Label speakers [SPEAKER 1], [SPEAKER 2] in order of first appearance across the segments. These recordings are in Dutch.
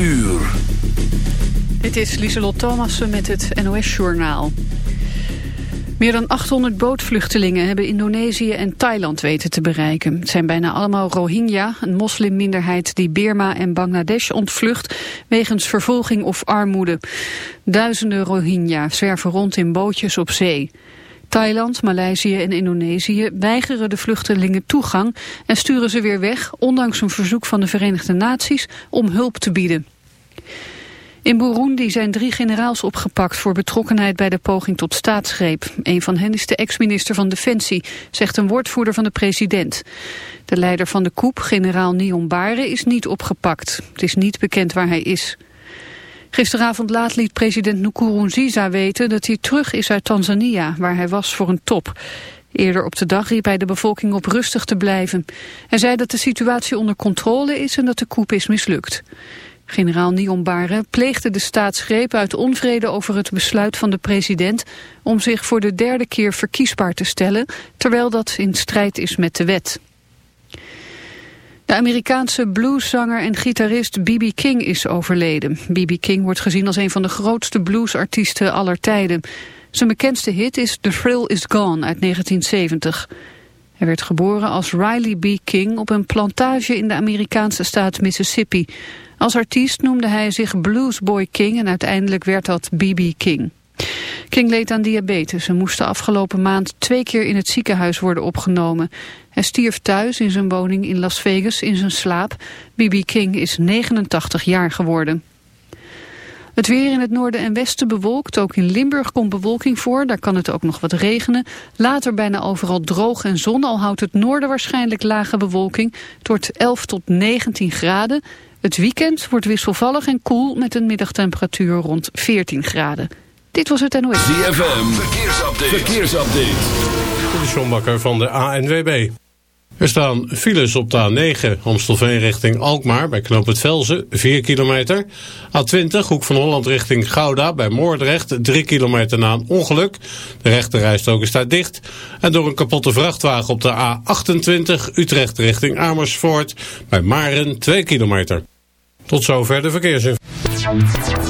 [SPEAKER 1] uur.
[SPEAKER 2] Dit is Lieselot Thomassen met het NOS-journaal. Meer dan 800 bootvluchtelingen hebben Indonesië en Thailand weten te bereiken. Het zijn bijna allemaal Rohingya, een moslimminderheid die Birma en Bangladesh ontvlucht wegens vervolging of armoede. Duizenden Rohingya zwerven rond in bootjes op zee. Thailand, Maleisië en Indonesië weigeren de vluchtelingen toegang en sturen ze weer weg, ondanks een verzoek van de Verenigde Naties om hulp te bieden. In Burundi zijn drie generaals opgepakt voor betrokkenheid bij de poging tot staatsgreep. Een van hen is de ex-minister van Defensie, zegt een woordvoerder van de president. De leider van de coup, generaal Niyombare, is niet opgepakt. Het is niet bekend waar hij is. Gisteravond laat liet president Nkurunziza weten dat hij terug is uit Tanzania, waar hij was voor een top. Eerder op de dag riep hij de bevolking op rustig te blijven. Hij zei dat de situatie onder controle is en dat de coup is mislukt. Generaal Niombare pleegde de staatsgreep uit onvrede over het besluit van de president om zich voor de derde keer verkiesbaar te stellen, terwijl dat in strijd is met de wet. De Amerikaanse blueszanger en gitarist B.B. King is overleden. B.B. King wordt gezien als een van de grootste bluesartiesten aller tijden. Zijn bekendste hit is The Thrill Is Gone uit 1970. Hij werd geboren als Riley B. King op een plantage in de Amerikaanse staat Mississippi. Als artiest noemde hij zich Bluesboy King en uiteindelijk werd dat B.B. King. King leed aan diabetes en moest de afgelopen maand twee keer in het ziekenhuis worden opgenomen. Hij stierf thuis in zijn woning in Las Vegas in zijn slaap. B.B. King is 89 jaar geworden. Het weer in het noorden en westen bewolkt. Ook in Limburg komt bewolking voor. Daar kan het ook nog wat regenen. Later bijna overal droog en zon. Al houdt het noorden waarschijnlijk lage bewolking. Het wordt 11 tot 19 graden. Het weekend wordt wisselvallig en koel met een middagtemperatuur rond 14 graden. Dit was het NOS.
[SPEAKER 1] ZFM, verkeersupdate. verkeersupdate.
[SPEAKER 3] De Sjombakker van de ANWB. Er staan files op de A9 Amstelveen richting Alkmaar bij Knoop het Velzen, 4 kilometer. A20 Hoek van Holland richting Gouda bij Moordrecht, 3 kilometer na een ongeluk. De rechterrijstrook is daar dicht. En door een kapotte vrachtwagen op de A28 Utrecht richting Amersfoort bij Maren, 2 kilometer. Tot zover de verkeersinformatie.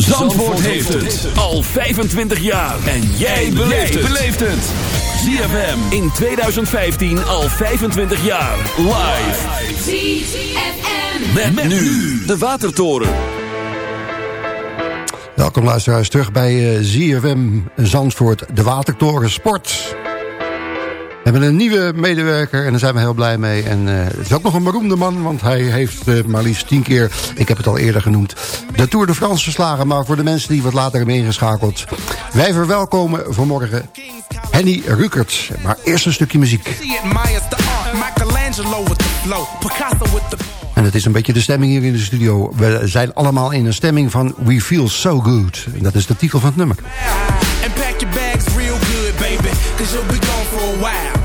[SPEAKER 1] Zandvoort heeft het al 25 jaar. En jij beleeft het. ZFM in 2015 al 25 jaar. Live.
[SPEAKER 4] ZFM.
[SPEAKER 1] Met, met nu de Watertoren.
[SPEAKER 5] Welkom luisteraars terug bij eh, ZFM Zandvoort, de Watertoren Sport. We hebben een nieuwe medewerker en daar zijn we heel blij mee. En eh, het is ook nog een beroemde man, want hij heeft eh, maar liefst tien keer... ik heb het al eerder genoemd, de Tour de France verslagen. Maar voor de mensen die wat later hebben ingeschakeld... wij verwelkomen vanmorgen Henny Rukert. Maar eerst een stukje muziek. En het is een beetje de stemming hier in de studio. We zijn allemaal in een stemming van We Feel So Good. En dat is de titel van het nummer.
[SPEAKER 6] And pack your bags real good, baby. Cause you'll be gone for a while.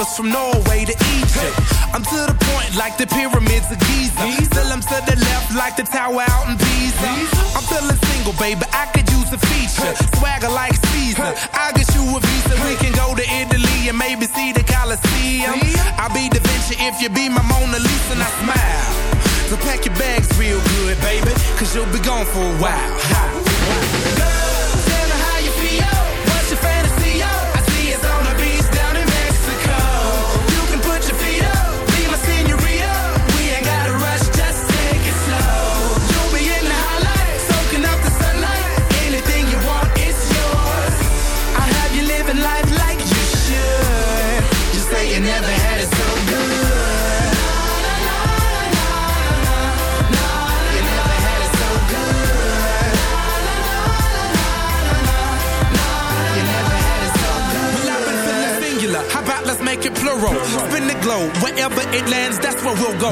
[SPEAKER 6] Us from Norway to Egypt. I'm to the point like the pyramids of Giza. Still I'm to the left like the tower out in Pisa. I'm feeling single, baby. I could use a feature. Swagger like Caesar. I'll get you a visa. We can go to Italy and maybe see the Colosseum. I'll be Da Vinci if you be my Mona Lisa and I smile. So pack your bags real good, baby. Cause you'll be gone for a while. Girl, It lands, that's where we'll go.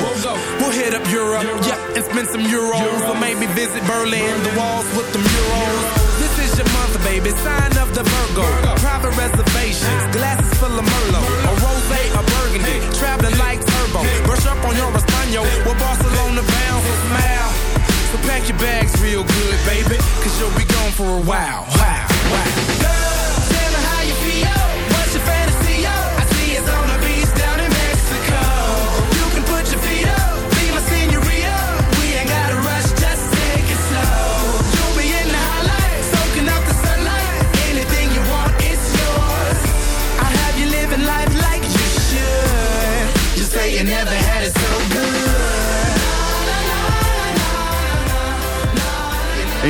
[SPEAKER 6] We'll hit up Europe, yeah, and spend some euros. Or maybe visit Berlin, the walls with the murals. This is your month, baby. Sign of the Virgo. Private reservations, glasses full of Merlot. A rosé, a burgundy. Traveling like turbo. Brush up on your Espanol. We're Barcelona bound, so smile. So pack your bags real good, baby. Cause you'll be gone for a while. Wow, wow.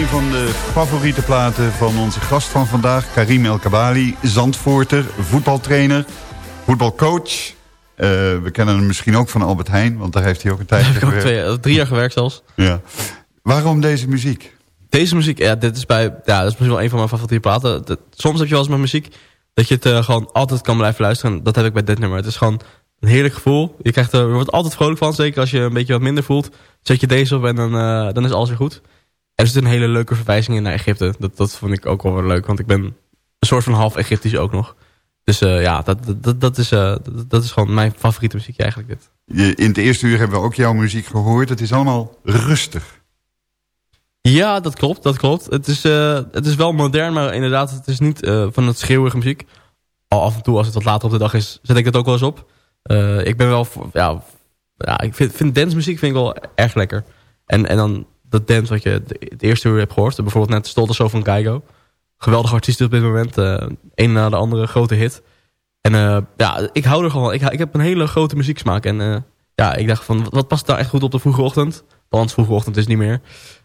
[SPEAKER 7] Een van de favoriete platen van onze gast van vandaag, Karim El Kabali, Zandvoorter, voetbaltrainer, voetbalcoach. Eh, we kennen hem misschien ook van Albert Heijn, want daar heeft hij ook een tijdje
[SPEAKER 8] Heb ik ook
[SPEAKER 7] gewerkt.
[SPEAKER 8] twee, drie jaar gewerkt zelfs.
[SPEAKER 7] Ja. Waarom deze muziek?
[SPEAKER 8] Deze muziek, ja, dit is bij, ja, dat is misschien wel een van mijn favoriete platen. Dat- soms heb je wel eens met muziek dat je het eh, gewoon altijd kan blijven luisteren. Dat heb ik bij dit nummer. Het is gewoon een heerlijk gevoel. Je, krijgt er, je wordt altijd vrolijk van, zeker als je een beetje wat minder voelt. Zet je deze op en dan, eh, dan is alles weer goed. Er zit een hele leuke verwijzing in naar Egypte. Dat, dat vond ik ook wel weer leuk, want ik ben een soort van half Egyptisch ook nog. Dus eh, ja, dat, dat- dat, is, eh, dat, dat is gewoon mijn favoriete muziek eigenlijk dit.
[SPEAKER 7] In het eerste uur hebben we ook jouw muziek gehoord. Het is allemaal rustig.
[SPEAKER 8] Ja, dat klopt, dat klopt. Het is, eh, het is wel modern, maar inderdaad, het is niet van het schreeuwige muziek. Al af en toe, als het wat later op de dag is, zet ik dat ook wel eens op. Ik ben wel, ja, ja ik vind, vind dancemuziek vind ik wel erg lekker. En, en dan dat dance wat je het eerste uur hebt gehoord, bijvoorbeeld net Stolter Zo van Keigo. Geweldig artiest op dit moment, eh een na de andere grote hit. En eh, ja, ik hou er gewoon, ik, ik heb een hele grote muzieksmaak. En eh, ja, ik dacht van, wat, past daar echt goed op de vroege ochtend? Want vroege ochtend is niet meer.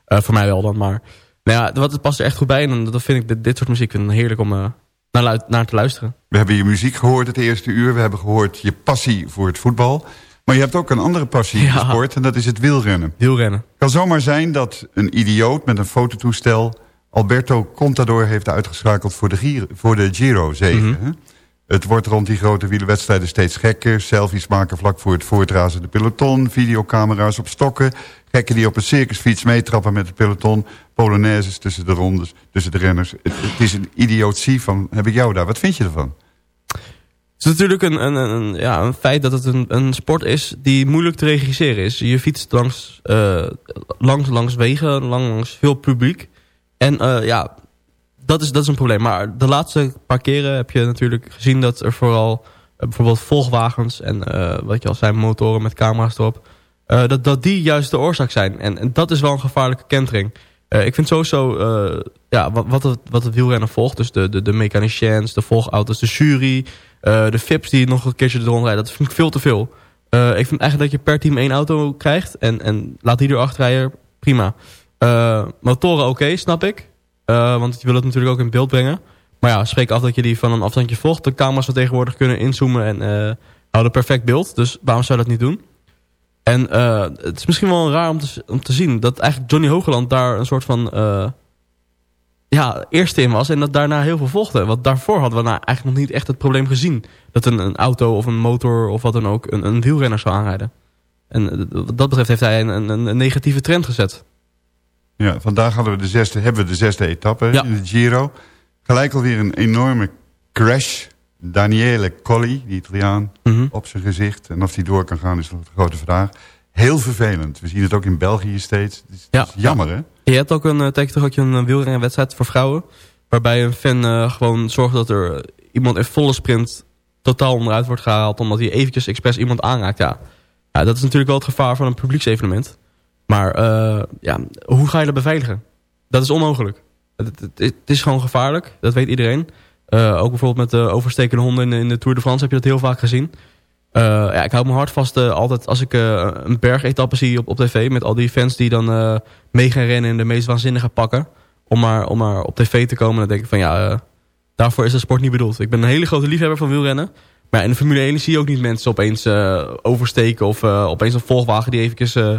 [SPEAKER 8] Voor mij wel dan, maar... Nou ja, wat past er echt goed bij. En dat vind ik, dit, dit soort muziek heerlijk om naar, naar te luisteren.
[SPEAKER 7] We hebben je muziek gehoord het eerste uur. We hebben gehoord je passie voor het voetbal. Maar je hebt ook een andere passie in de sport. En dat is het wielrennen.
[SPEAKER 8] Wielrennen.
[SPEAKER 7] Het kan zomaar zijn dat een idioot met een fototoestel... Alberto Contador heeft uitgeschakeld voor de, Giro, voor de Giro 7.
[SPEAKER 8] Mhm.
[SPEAKER 7] Het wordt rond die grote wielerwedstrijden steeds gekker. Selfies maken vlak voor het voortrazende peloton. Videocamera's op stokken. Gekken die op een circusfiets meetrappen met het peloton. Polonaises tussen de rondes, tussen de renners. Het, het is een idiotie van, heb ik jou daar. Wat vind je ervan?
[SPEAKER 8] Het is natuurlijk een, een, ja, een feit dat het een, een sport is die moeilijk te regisseren is. Je fietst langs, eh, langs, langs wegen, lang, langs veel publiek. En eh, ja, dat is, dat is een probleem. Maar de laatste paar keren heb je natuurlijk gezien dat er vooral eh, bijvoorbeeld volgwagens en wat je al zei, motoren met camera's erop. dat, dat die juist de oorzaak zijn. En, en dat is wel een gevaarlijke kentering. Eh, ik vind sowieso eh, ja, wat, wat, het, wielrennen volgt. Dus de, de, de mechaniciens, de volgauto's, de jury. eh, de FIPS die nog een keertje eronder rijden. Dat vind ik veel te veel. Ik vind eigenlijk dat je per team één auto krijgt. En, en laat die erachter rijden. Prima. Motoren oké, snap ik. Want je wil het natuurlijk ook in beeld brengen. Maar ja, spreek af dat je die van een afstandje volgt. De camera's van tegenwoordig kunnen inzoomen en houden perfect beeld. Dus waarom zou je dat niet doen? En eh, het is misschien wel raar om te, om te zien dat eigenlijk Johnny Hogeland daar een soort van eh, ja, eerste in was. En dat daarna heel veel volgde. Want daarvoor hadden we nou eigenlijk nog niet echt het probleem gezien. Dat een, een auto of een motor of wat dan ook een, een wielrenner zou aanrijden. En eh, wat dat betreft heeft hij een, een, een negatieve trend gezet.
[SPEAKER 7] Ja, vandaag hadden we de zesde, hebben we de zesde etappe
[SPEAKER 8] Ja.
[SPEAKER 7] in de Giro. Gelijk alweer een enorme crash Daniele Colli, die Italiaan,
[SPEAKER 8] Mhm.
[SPEAKER 7] op zijn gezicht. En of hij door kan gaan is nog de grote vraag. Heel vervelend. We zien het ook in België steeds. Het is,
[SPEAKER 8] Ja.
[SPEAKER 7] is jammer, hè?
[SPEAKER 8] Je hebt ook een, terug had je een uh, wielrenwedstrijd voor vrouwen. Waarbij een fan uh, gewoon zorgt dat er iemand in volle sprint totaal onderuit wordt gehaald. Omdat hij eventjes expres iemand aanraakt. Ja. ja, dat is natuurlijk wel het gevaar van een publieksevenement. Maar uh, ja, hoe ga je dat beveiligen? Dat is onmogelijk. Het, het, het is gewoon gevaarlijk. Dat weet iedereen. Uh, ook bijvoorbeeld met de overstekende honden in de, Tour de France heb je dat heel vaak gezien. Uh, ja, ik hou me hard vast altijd als ik een bergetappe zie op, op tv... met al die fans die dan mee gaan rennen in de meest waanzinnige pakken... om maar, om maar op tv te komen. Dan denk ik van ja, daarvoor is de sport niet bedoeld. Ik ben een hele grote liefhebber van wielrennen. Maar in de Formule 1 zie je ook niet mensen opeens oversteken... of opeens een volgwagen die eventjes uh,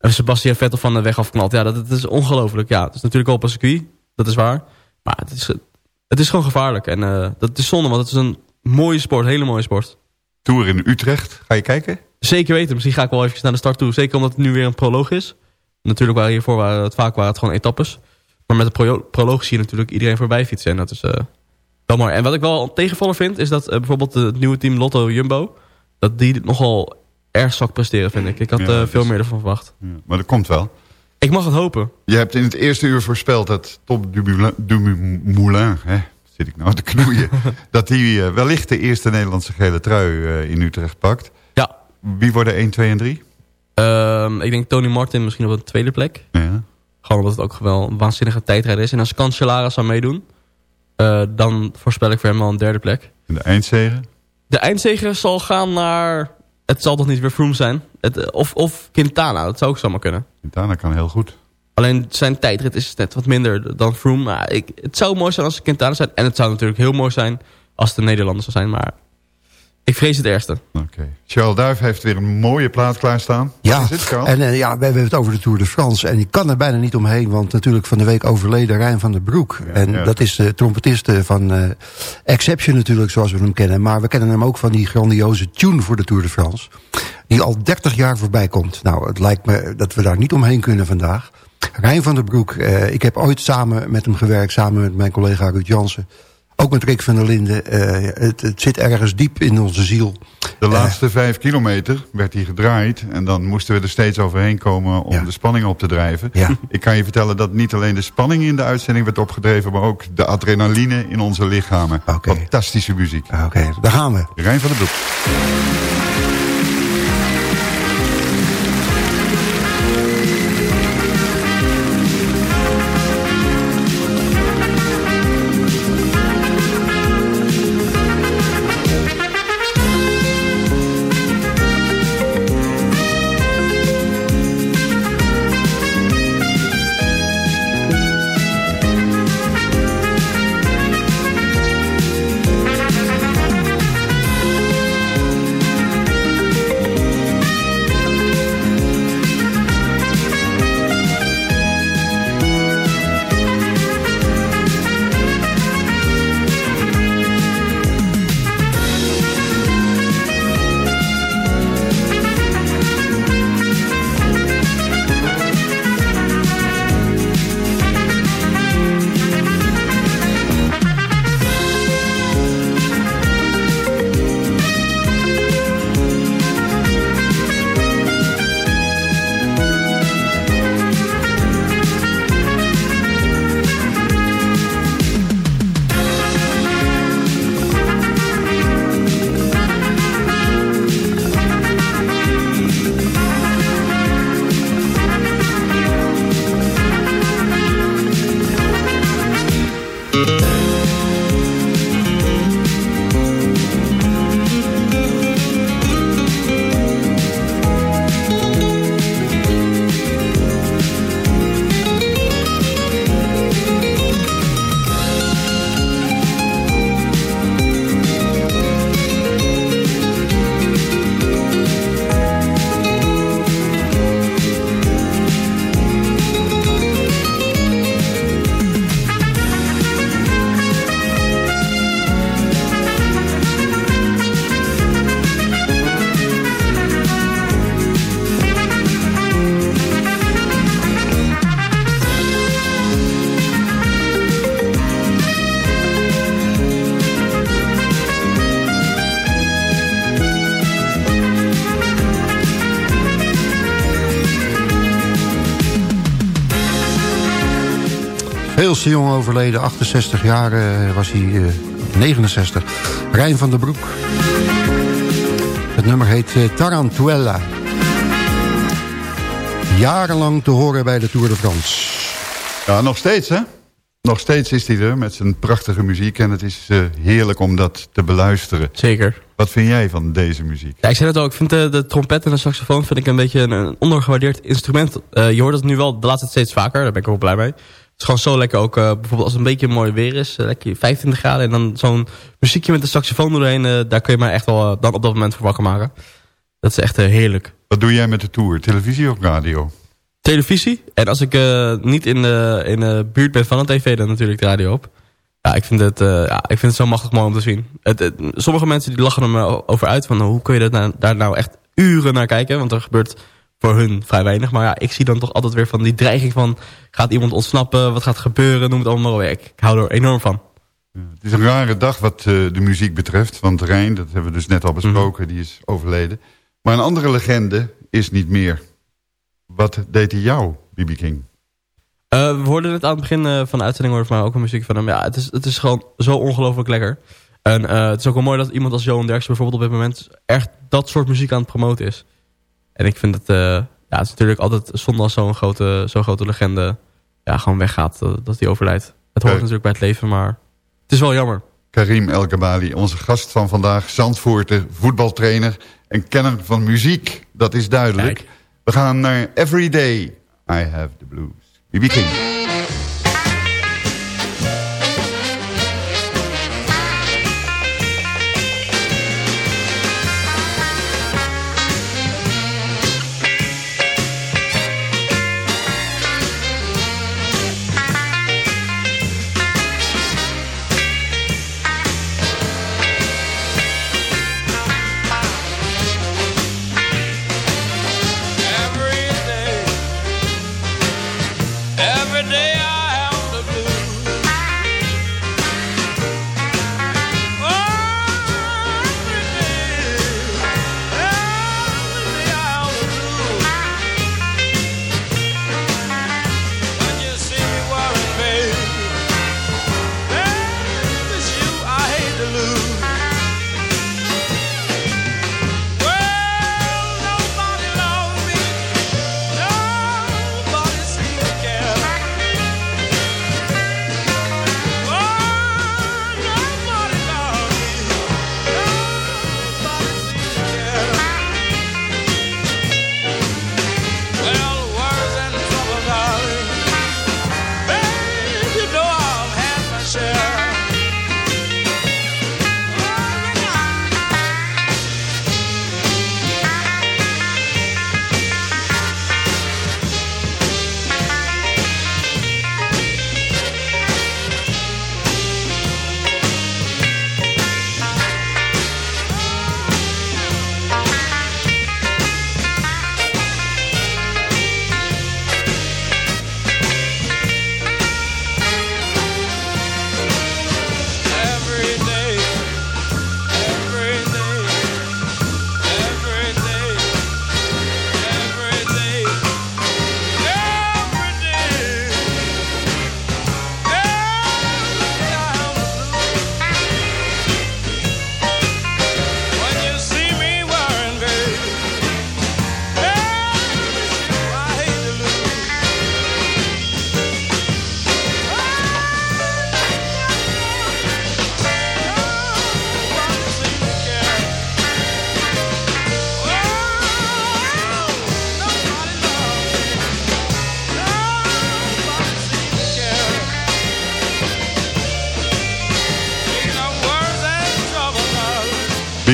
[SPEAKER 8] Sebastian Vettel van de weg afknalt. Ja, dat, dat is ongelooflijk. Ja, het is natuurlijk wel op een circuit, dat is waar. Maar het is, het is gewoon gevaarlijk. En uh, dat is zonde, want het is een mooie sport, een hele mooie sport.
[SPEAKER 7] Tour in Utrecht. Ga je kijken?
[SPEAKER 8] Zeker weten. Misschien ga ik wel even naar de start toe. Zeker omdat het nu weer een proloog is. Natuurlijk waren hiervoor waren het vaak waren het gewoon etappes. Maar met de pro proloog zie je natuurlijk iedereen voorbij fietsen. En dat is uh, wel mooi. En wat ik wel tegenvaller vind... is dat uh, bijvoorbeeld het nieuwe team Lotto Jumbo... dat die nogal erg zwak presteren, vind ik. Ik had ja, veel is... meer ervan verwacht.
[SPEAKER 7] Ja, maar dat komt wel.
[SPEAKER 8] Ik mag het hopen.
[SPEAKER 7] Je hebt in het eerste uur voorspeld dat Top Dumoulin... Hè, zit ik nou te knoeien... dat hij uh, wellicht de eerste Nederlandse gele trui uh, in Utrecht pakt.
[SPEAKER 8] Ja.
[SPEAKER 7] Wie worden 1, 2 en 3?
[SPEAKER 8] Um, ik denk Tony Martin misschien op een tweede plek.
[SPEAKER 7] Ja.
[SPEAKER 8] Gewoon omdat het ook wel een waanzinnige tijdrijder is. En als Cancellara zou meedoen... Uh, dan voorspel ik voor hem al een derde plek.
[SPEAKER 7] En de eindzege?
[SPEAKER 8] De eindzege zal gaan naar... Het zal toch niet weer Froome zijn? Het, of, of Quintana, dat zou ook zomaar kunnen.
[SPEAKER 7] Quintana kan heel goed.
[SPEAKER 8] Alleen zijn tijdrit is net wat minder dan Froome. Maar ik, het zou mooi zijn als Quintana zijn. En het zou natuurlijk heel mooi zijn als het een Nederlander zou zijn. Maar ik vrees het ergste.
[SPEAKER 7] Oké. Okay. Charles Duif heeft weer een mooie plaat klaarstaan.
[SPEAKER 5] Ja,
[SPEAKER 7] Wat is het,
[SPEAKER 5] en uh, ja, we hebben het over de Tour de France. En ik kan er bijna niet omheen, want natuurlijk van de week overleden Rijn van der Broek. Ja, en ja. dat is de trompetist van uh, Exception natuurlijk, zoals we hem kennen. Maar we kennen hem ook van die grandioze tune voor de Tour de France. Die al 30 jaar voorbij komt. Nou, het lijkt me dat we daar niet omheen kunnen vandaag. Rijn van der Broek, uh, ik heb ooit samen met hem gewerkt, samen met mijn collega Ruud Jansen. Ook met Rick van der Linden. Uh, het, het, zit ergens diep in onze ziel.
[SPEAKER 7] De laatste uh, vijf kilometer werd hij gedraaid. En dan moesten we er steeds overheen komen om ja. de spanning op te drijven.
[SPEAKER 5] Ja.
[SPEAKER 7] Ik kan je vertellen dat niet alleen de spanning in de uitzending werd opgedreven... maar ook de adrenaline in onze lichamen.
[SPEAKER 5] Okay.
[SPEAKER 7] Fantastische muziek.
[SPEAKER 5] Oké, okay, daar gaan we.
[SPEAKER 7] Rijn van der Broek.
[SPEAKER 5] Te jong overleden. 68 jaar eh, was hij, eh, 69. Rijn van der Broek. Het nummer heet eh, Tarantuella. Jarenlang te horen bij de Tour de France.
[SPEAKER 9] Ja, nog steeds hè? Nog steeds is hij er met zijn prachtige muziek. En het is eh, heerlijk om dat te beluisteren.
[SPEAKER 8] Zeker.
[SPEAKER 9] Wat vind jij van deze muziek?
[SPEAKER 8] Ja, ik zei het ook. Ik vind de, de trompet en de saxofoon vind ik een beetje een, een ondergewaardeerd instrument. Eh, je hoort het nu wel de laatste tijd steeds vaker. Daar ben ik ook blij mee. Het is gewoon zo lekker ook. eh, bijvoorbeeld als het een beetje mooi weer is. eh, lekker 25 graden. En dan zo'n muziekje met de saxofoon doorheen. eh, daar kun je mij echt wel dan op dat moment voor wakker maken. Dat is echt heerlijk.
[SPEAKER 9] Wat doe jij met de Tour? Televisie of radio?
[SPEAKER 8] televisie. En als ik niet in de, in de buurt ben van een tv, dan natuurlijk de radio op. Ja, ik vind het, ja, ik vind het zo machtig mooi om te zien. Het, het- sommige mensen die lachen er me over uit van hoe kun je dat nou, daar nou echt uren naar kijken. Want er gebeurt voor hun vrij weinig. Maar ja, ik zie dan toch altijd weer van die dreiging van gaat iemand ontsnappen, wat gaat gebeuren, noem het allemaal maar. Ik, hou er enorm van.
[SPEAKER 9] Het is een rare dag wat eh, de muziek betreft. Want Rijn, dat hebben we dus net al besproken, die is overleden. Maar een andere legende is niet meer. Wat deed hij jou, B.B. King?
[SPEAKER 8] Eh, we hoorden het aan het begin eh, van de uitzending hoorde maar ook een muziek van hem. Ja, het is, het is gewoon zo ongelooflijk lekker. En het is ook wel mooi dat iemand als Johan Derksen bijvoorbeeld op dit moment echt dat soort muziek aan het promoten is. En ik vind het, eh, ja, het is natuurlijk altijd zonde als zo'n grote, zo'n grote legende ja, gewoon weggaat, dat hij overlijdt. Het hoort natuurlijk bij het leven, maar het is wel jammer.
[SPEAKER 9] Karim El Kabali, onze gast van vandaag. Zandvoorter, voetbaltrainer en kenner van muziek. Dat is duidelijk.
[SPEAKER 8] Kijk.
[SPEAKER 9] We gaan naar Every Day I Have the Blues. B.B. King.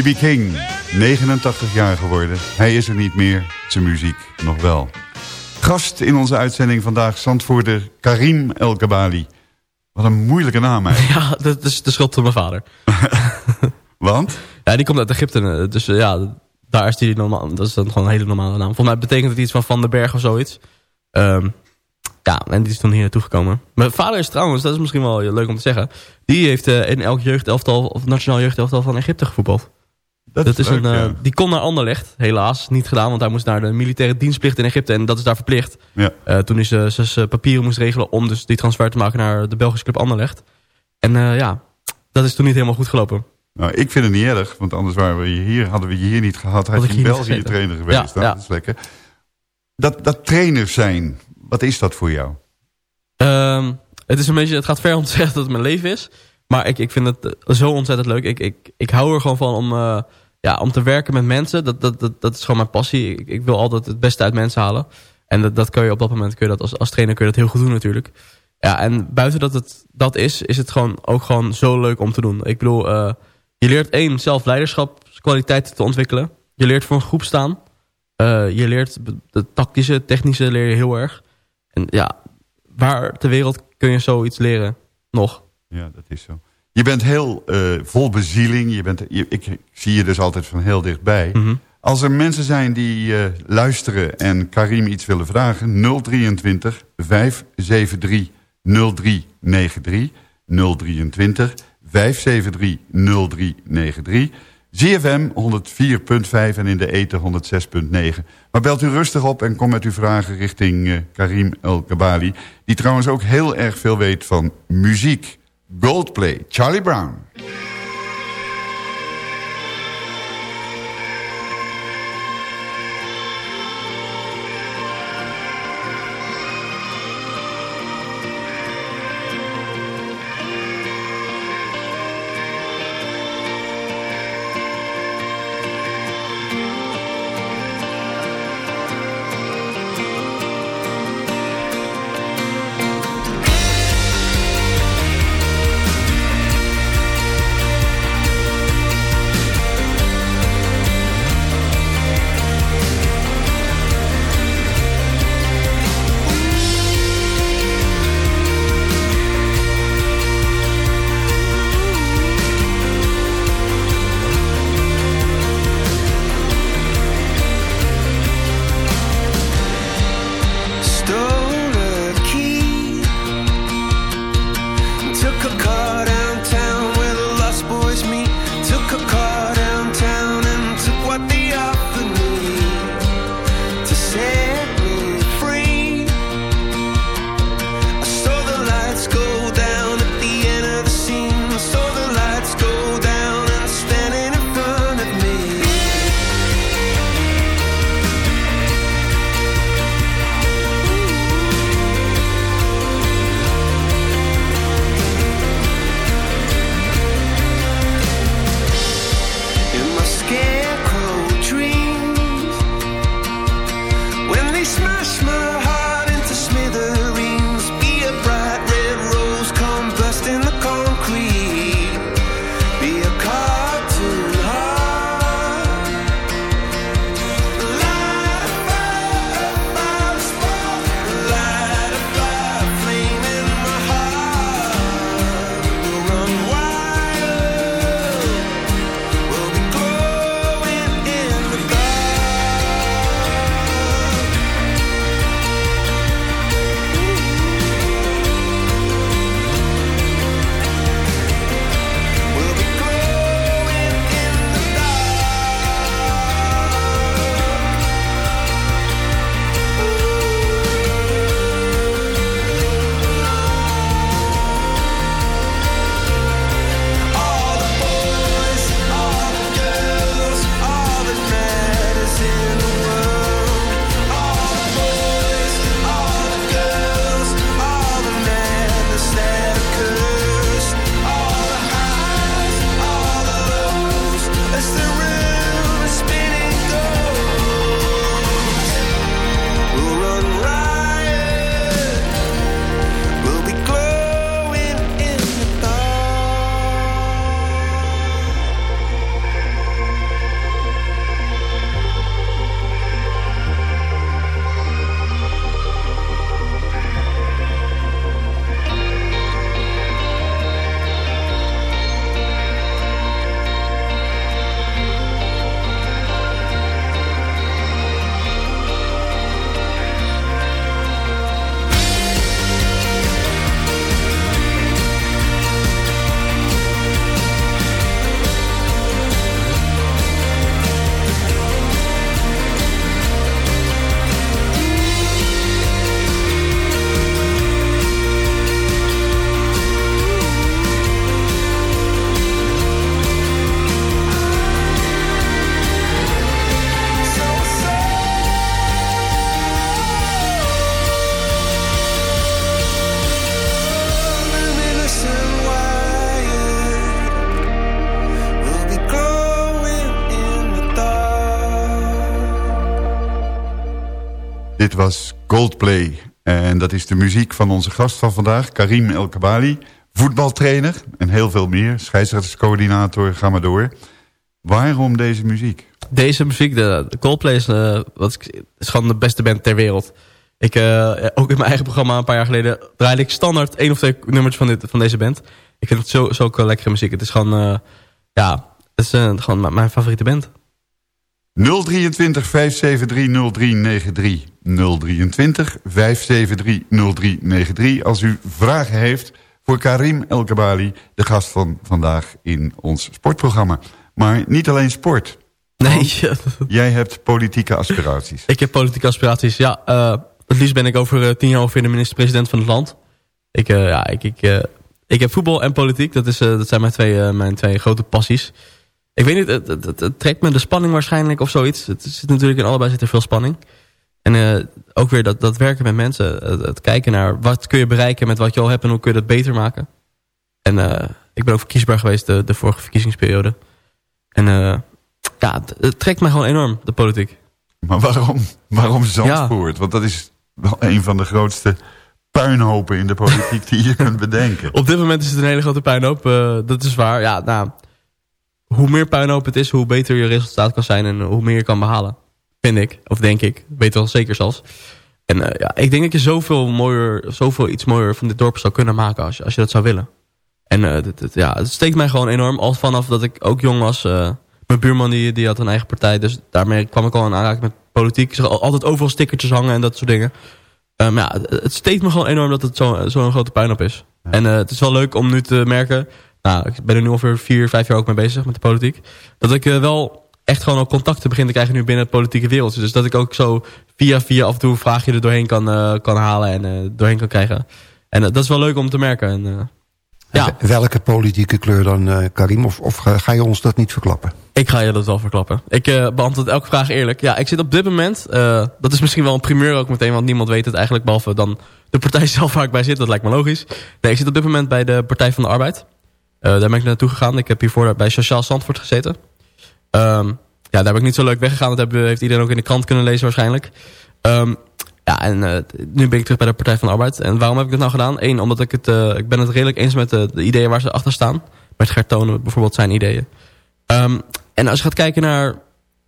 [SPEAKER 9] B.B. King, 89 jaar geworden. Hij is er niet meer, zijn muziek nog wel. Gast in onze uitzending vandaag, Zandvoorter Karim El Kabali. Wat een moeilijke naam eigenlijk.
[SPEAKER 8] Ja, dat is de schuld van mijn vader.
[SPEAKER 9] Want?
[SPEAKER 8] Ja, die komt uit Egypte. eh, Dus eh, ja, daar is die normaal. Dat is dan gewoon een hele normale naam. Volgens mij betekent het iets van Van den Berg of zoiets. Ehm, ja, en die is dan hier naartoe gekomen. Mijn vader is trouwens, dat is misschien wel leuk om te zeggen. Die heeft eh, in elk jeugdelftal, of nationaal jeugdelftal van Egypte gevoetbald.
[SPEAKER 7] Dat,
[SPEAKER 8] Dat is
[SPEAKER 7] leuk,
[SPEAKER 8] een, eh. Die kon naar Anderlecht, helaas niet gedaan. Want hij moest naar de militaire dienstplicht in Egypte. En dat is daar verplicht.
[SPEAKER 7] Ja.
[SPEAKER 8] Eh, toen hij zijn- zijn zijn papieren moest regelen om dus die transfer te maken naar de Belgische club Anderlecht. En eh, ja, dat is toen niet helemaal goed gelopen.
[SPEAKER 7] Nou, ik vind het niet erg, want anders waren we hier, hadden we je hier niet gehad. Had
[SPEAKER 8] Had
[SPEAKER 7] je in België trainer geweest.
[SPEAKER 8] Ja.
[SPEAKER 7] Dat is lekker. Dat, dat trainers zijn, wat is dat voor jou?
[SPEAKER 8] Ehm, het, is een beetje, het gaat ver om te zeggen dat het mijn leven is. Maar ik, ik vind het eh, zo ontzettend leuk. Ik, ik, ik hou er gewoon van om, eh, ja, om te werken met mensen. Dat, dat, dat, dat is gewoon mijn passie. Ik, ik wil altijd het beste uit mensen halen. En dat, dat kun je op dat moment, kun je dat als, als trainer kun je dat heel goed doen natuurlijk. Ja, en buiten dat het dat is, is het gewoon ook gewoon zo leuk om te doen. Ik bedoel, eh, je leert één, zelf leiderschapskwaliteiten te ontwikkelen. Je leert voor een groep staan. Eh, je leert de tactische, technische leer je heel erg. En ja, waar ter wereld kun je zoiets leren nog?
[SPEAKER 7] Ja, dat is zo. Je bent heel eh, vol bezieling. Je bent, je, ik, ik zie je dus altijd van heel dichtbij.
[SPEAKER 8] Mhm.
[SPEAKER 7] Als er mensen zijn die eh, luisteren en Karim iets willen vragen... 023 573 0393 023 573 0393 ZFM 104.5 en in de eten 106.9. Maar belt u rustig op en kom met uw vragen richting eh, Karim El Kabali... die trouwens ook heel erg veel weet van muziek. Goldplay, Charlie Brown. De muziek van onze gast van vandaag, Karim El Kabali. Voetbaltrainer en heel veel meer. Scheidsrechterscoördinator, ga maar door. Waarom deze muziek?
[SPEAKER 8] Deze muziek, de, Coldplay is, eh, wat is gewoon de beste band ter wereld. Ik, eh, ook in mijn eigen programma een paar jaar geleden draaide ik standaard één of twee nummers van, dit, van deze band. Ik vind het zo, zo lekkere muziek. Het is gewoon, eh, ja, het is gewoon mijn favoriete band.
[SPEAKER 7] 023 573 0393. 023 573 0393. Als u vragen heeft voor Karim El Kabali, de gast van vandaag in ons sportprogramma. Maar niet alleen sport.
[SPEAKER 8] Nee,
[SPEAKER 7] Jij hebt politieke aspiraties.
[SPEAKER 8] ik heb politieke aspiraties. Ja, eh, het liefst ben ik over eh, tien jaar ongeveer de minister-president van het land. Ik, eh, ja, ik, ik, ik heb voetbal en politiek. Dat, is, dat zijn mijn twee, mijn twee grote passies. Ik weet niet, het, het, het- het trekt me de spanning waarschijnlijk of zoiets. Het zit natuurlijk in allebei zit er veel spanning. En eh, ook weer dat, dat werken met mensen. Het, het kijken naar wat kun je bereiken met wat je al hebt en hoe kun je dat beter maken. En eh, ik ben ook verkiesbaar geweest de, de vorige verkiezingsperiode. En eh, ja, het, trekt me gewoon enorm, de politiek.
[SPEAKER 7] Maar waarom, waarom Zandvoort? Want dat is wel een van de grootste puinhopen in de politiek die je kunt bedenken.
[SPEAKER 8] Op dit moment is het een hele grote puinhoop. dat is waar. Ja, nou, hoe meer puinhoop het is, hoe beter je resultaat kan zijn en hoe meer je kan behalen. Vind ik, of denk ik. Weet wel zeker zelfs. En eh, ja, ik denk dat je zoveel mooier, zoveel iets mooier van dit dorp zou kunnen maken als je, als je dat zou willen. En eh, dit- dit- ja, het steekt mij gewoon enorm. Al vanaf dat ik ook jong was. eh, mijn buurman die, die had een eigen partij. Dus daarmee kwam ik al in aanraking met politiek. Ik zag al- altijd overal stickertjes hangen en dat soort dingen. Maar ja, het, het steekt me gewoon enorm dat het zo'n zo grote puinhoop is. En het is wel leuk om nu te merken... Nou, ik ben er nu ongeveer vier, vijf jaar ook mee bezig met de politiek. Dat ik eh, wel echt gewoon ook contacten begin te krijgen nu binnen het politieke wereld. Dus dat ik ook zo via via af en toe een vraagje er doorheen kan, eh, kan halen en eh, doorheen kan krijgen. En dat is wel leuk om te merken. En, ja,
[SPEAKER 5] Welke politieke kleur dan, Karim? Of, of ga ga je ons dat niet verklappen?
[SPEAKER 8] ik ga je dat wel verklappen. Ik beantwoord elke vraag eerlijk. Ja, ik zit op dit moment, dat is misschien wel een primeur ook meteen, want niemand weet het eigenlijk, behalve dan de partij zelf waar ik bij zit. Dat lijkt me logisch. Nee, ik zit op dit moment bij de Partij van de Arbeid. Eh, daar ben ik naartoe gegaan. Ik heb hiervoor bij Sociaal Zandvoort gezeten. Ehm, ja, daar ben ik niet zo leuk weggegaan. Dat heeft iedereen ook in de krant kunnen lezen waarschijnlijk. Ehm, ja, en eh, nu ben ik terug bij de Partij van de Arbeid. En waarom heb ik dat nou gedaan? Eén, omdat ik het, eh, ik ben het redelijk eens met de, de ideeën waar ze achter staan. Met Gert Tonen bijvoorbeeld zijn ideeën. Ehm, en als je gaat kijken naar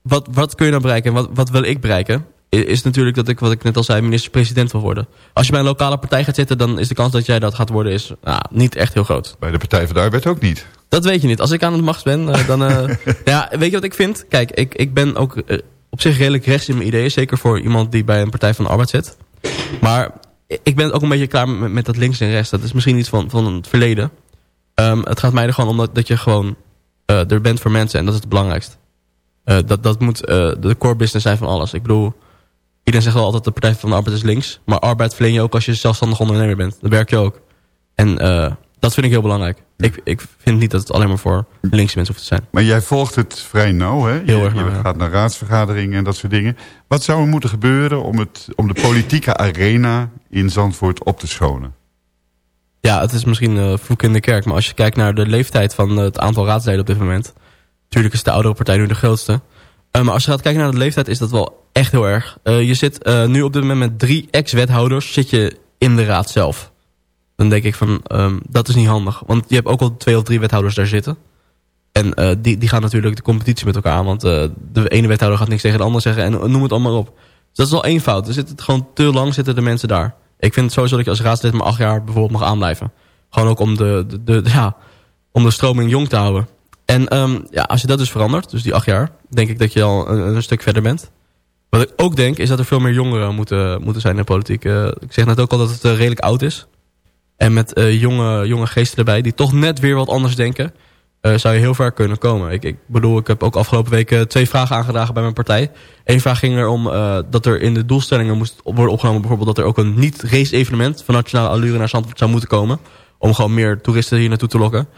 [SPEAKER 8] wat, wat kun je nou bereiken en wat, wat wil ik bereiken... is natuurlijk dat ik, wat ik net al zei, minister-president wil worden. Als je bij een lokale partij gaat zitten... dan is de kans dat jij dat gaat worden is, nou, niet echt heel groot.
[SPEAKER 7] Bij de Partij van de Arbeid ook niet.
[SPEAKER 8] Dat weet je niet. Als ik aan de macht ben, eh, dan... eh, ja, weet je wat ik vind? Kijk, ik, ik ben ook eh, op zich redelijk rechts in mijn ideeën. Zeker voor iemand die bij een Partij van de Arbeid zit. Maar ik ben ook een beetje klaar met, met dat links en rechts. Dat is misschien iets van, van het verleden. Ehm, het gaat mij er gewoon om dat, dat je gewoon er bent voor mensen. En dat is het belangrijkst. Eh, dat, dat moet de core business zijn van alles. Ik bedoel, iedereen zegt wel altijd de Partij van de Arbeid is links. Maar arbeid verleen je ook als je zelfstandig ondernemer bent. Dan werk je ook. En eh, dat vind ik heel belangrijk. Ik, ik vind niet dat het alleen maar voor linkse mensen hoeft te zijn.
[SPEAKER 7] Maar jij volgt het vrij nauw, hè?
[SPEAKER 8] Heel
[SPEAKER 7] je,
[SPEAKER 8] erg nauw,
[SPEAKER 7] je
[SPEAKER 8] ja.
[SPEAKER 7] gaat naar raadsvergaderingen en dat soort dingen. Wat zou er moeten gebeuren om, het, om de politieke arena in Zandvoort op te schonen?
[SPEAKER 8] Ja, het is misschien eh vroeg in de kerk. Maar als je kijkt naar de leeftijd van het aantal raadsleden op dit moment. Natuurlijk is de oudere partij nu de grootste. Eh, maar als je gaat kijken naar de leeftijd is dat wel echt heel erg. Eh, je zit eh, nu op dit moment met drie ex-wethouders zit je in de raad zelf. Dan denk ik van, ehm, dat is niet handig. Want je hebt ook al twee of drie wethouders daar zitten. En die, die gaan natuurlijk de competitie met elkaar aan. Want de ene wethouder gaat niks tegen de ander zeggen. En noem het allemaal op. Dus dat is wel één fout. Er zit het gewoon te lang zitten de mensen daar. Ik vind het sowieso dat je als raadslid maar acht jaar bijvoorbeeld mag aanblijven. Gewoon ook om de, de, de- ja, om de stroming jong te houden. En ehm, ja, als je dat dus verandert, dus die acht jaar... denk ik dat je al een, stuk verder bent. Wat ik ook denk, is dat er veel meer jongeren moeten, moeten zijn in de politiek. Eh, ik zeg net ook al dat het eh, redelijk oud is. En met eh, jonge, jonge geesten erbij, die toch net weer wat anders denken... zou je heel ver kunnen komen. Ik, ik bedoel, ik heb ook afgelopen week eh, twee vragen aangedragen bij mijn partij. Eén vraag ging erom eh, dat er in de doelstellingen moest worden opgenomen... bijvoorbeeld dat er ook een niet-race evenement... van nationale allure naar Zandvoort zou moeten komen... om gewoon meer toeristen hier naartoe te lokken.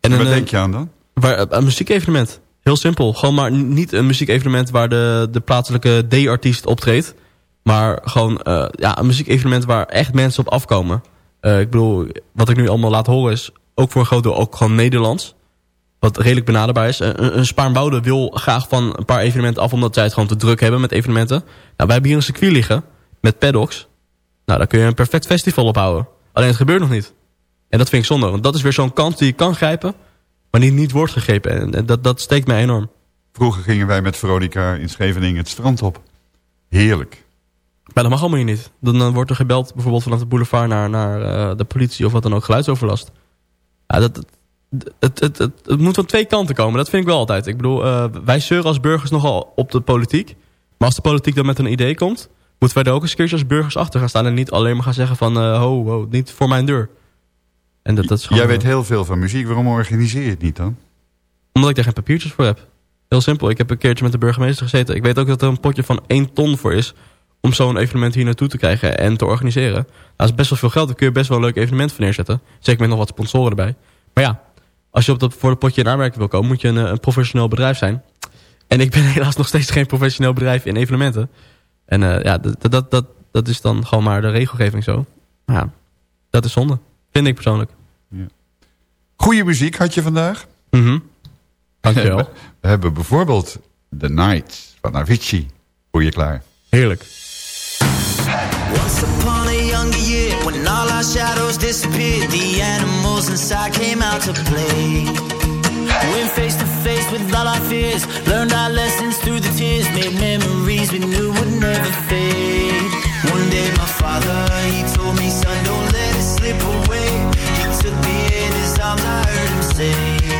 [SPEAKER 8] En
[SPEAKER 7] Wat
[SPEAKER 8] een, eh,
[SPEAKER 7] denk je aan dan?
[SPEAKER 8] Waar, een muziekevenement. Heel simpel. Gewoon maar niet een muziekevenement waar de, de plaatselijke D-artiest optreedt. Maar gewoon eh, ja, een muziekevenement waar echt mensen op afkomen. Eh, ik bedoel, wat ik nu allemaal laat horen is ook voor een groot deel ook gewoon Nederlands. wat redelijk benaderbaar is. Een, een Spaarnwoude wil graag van een paar evenementen af... omdat zij het gewoon te druk hebben met evenementen. Nou, wij hebben hier een circuit liggen met paddocks. Nou, daar kun je een perfect festival ophouden. Alleen het gebeurt nog niet. En dat vind ik zonde, want dat is weer zo'n kans die je kan grijpen... maar die niet wordt gegrepen. En en dat, dat steekt mij enorm.
[SPEAKER 7] Vroeger gingen wij met Veronica in Scheveningen het strand op. Heerlijk.
[SPEAKER 8] Maar dat mag allemaal niet. Dan, dan wordt er gebeld bijvoorbeeld vanaf de boulevard naar, naar eh, de politie... of wat dan ook, geluidsoverlast. Ja, dat, het, het, het, het, moet van twee kanten komen. Dat vind ik wel altijd. Ik bedoel, eh, wij zeuren als burgers nogal op de politiek. Maar als de politiek dan met een idee komt... moeten wij er ook eens een keertje als burgers achter gaan staan... en niet alleen maar gaan zeggen van... eh, ho, ho, niet voor mijn deur. En dat, dat is gewoon,
[SPEAKER 7] Jij weet heel veel van muziek. Waarom organiseer je het niet dan?
[SPEAKER 8] Omdat ik daar geen papiertjes voor heb. Heel simpel. Ik heb een keertje met de burgemeester gezeten. Ik weet ook dat er een potje van 1 ton voor is... om zo'n evenement hier naartoe te krijgen en te organiseren. Dat is best wel veel geld. Daar kun je best wel een leuk evenement van neerzetten. Zeker met nog wat sponsoren erbij. Maar ja, als je op dat, voor het potje in aanmerking wil komen... moet je een, eh, een professioneel bedrijf zijn. En ik ben helaas nog steeds geen professioneel bedrijf in evenementen. En eh, ja, dat, dat, dat, dat is dan gewoon maar de regelgeving zo. Maar ja, dat is zonde. Vind ik persoonlijk.
[SPEAKER 7] Goede muziek had je vandaag.
[SPEAKER 8] Mhm. Dankjewel.
[SPEAKER 7] We hebben bijvoorbeeld The Night van Avicii. Voor je klaar.
[SPEAKER 8] Heerlijk.
[SPEAKER 10] Once upon a younger year, when all our shadows disappeared, the animals inside came out to play. Went face to face with all our fears, learned our lessons through the tears, made memories we knew would never fade. One day my father, he told me, slip away. He took me in his arms, I heard him say,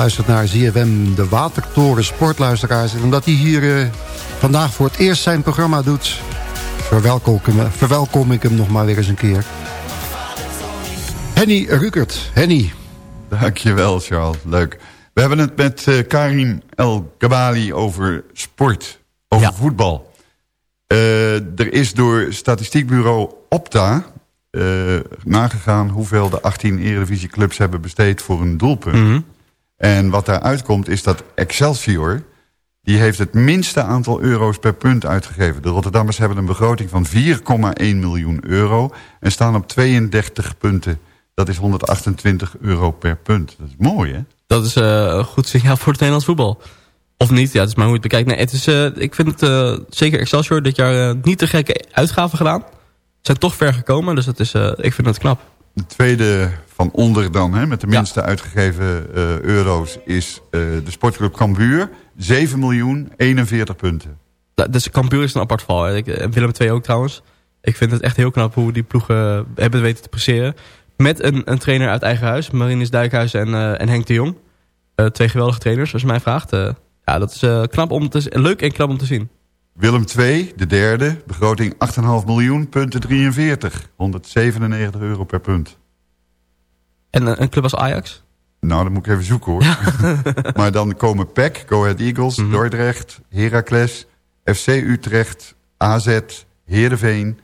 [SPEAKER 5] luistert naar ZFM, de Watertoren Sportluisteraars. En omdat hij hier eh, vandaag voor het eerst zijn programma doet... Verwelkom ik, hem, verwelkom ik hem nog maar weer eens een keer. Henny Rukert. Henny.
[SPEAKER 7] Dankjewel, Charles. Leuk. We hebben het met eh, Karim El Gabali over sport, over
[SPEAKER 8] Ja.
[SPEAKER 7] voetbal. Eh, er is door statistiekbureau Opta eh, nagegaan... hoeveel de 18 eredivisieclubs hebben besteed voor een doelpunt.
[SPEAKER 8] Mhm.
[SPEAKER 7] En wat daaruit komt is dat Excelsior... die heeft het minste aantal euro's per punt uitgegeven. De Rotterdammers hebben een begroting van 4,1 miljoen euro... en staan op 32 punten. Dat is 128 euro per punt. Dat is mooi, hè?
[SPEAKER 8] Dat is eh, een goed signaal voor het Nederlands voetbal. Of niet, ja, het is maar hoe je het bekijkt. Nee, het is, eh, ik vind het eh, zeker Excelsior dit jaar niet te gekke uitgaven gedaan. Ze zijn toch ver gekomen, dus dat is, ik vind het knap.
[SPEAKER 7] De tweede van onder dan, hè, met de minste uitgegeven eh, euro's... is eh, de sportclub Cambuur. 7 miljoen 41 punten.
[SPEAKER 8] Ja, Dus Cambuur is een apart val. hè. Ik- En Willem II ook trouwens. Ik vind het echt heel knap hoe die ploegen hebben weten te presteren. Met een, een trainer uit eigen huis. Marinus Dijkhuis en, eh, en Henk de Jong. Eh, twee geweldige trainers, als je mij vraagt. Eh, ja, dat is eh, knap om te, leuk en knap om te zien.
[SPEAKER 7] Willem II, de derde, begroting 8,5 miljoen, punten 43. 197 euro per punt.
[SPEAKER 8] En eh, een club als Ajax?
[SPEAKER 7] Nou, dat moet ik even zoeken hoor. maar dan komen PEC, Go Ahead Eagles,
[SPEAKER 8] Mhm.
[SPEAKER 7] Dordrecht, Heracles, FC Utrecht, AZ, Heerenveen,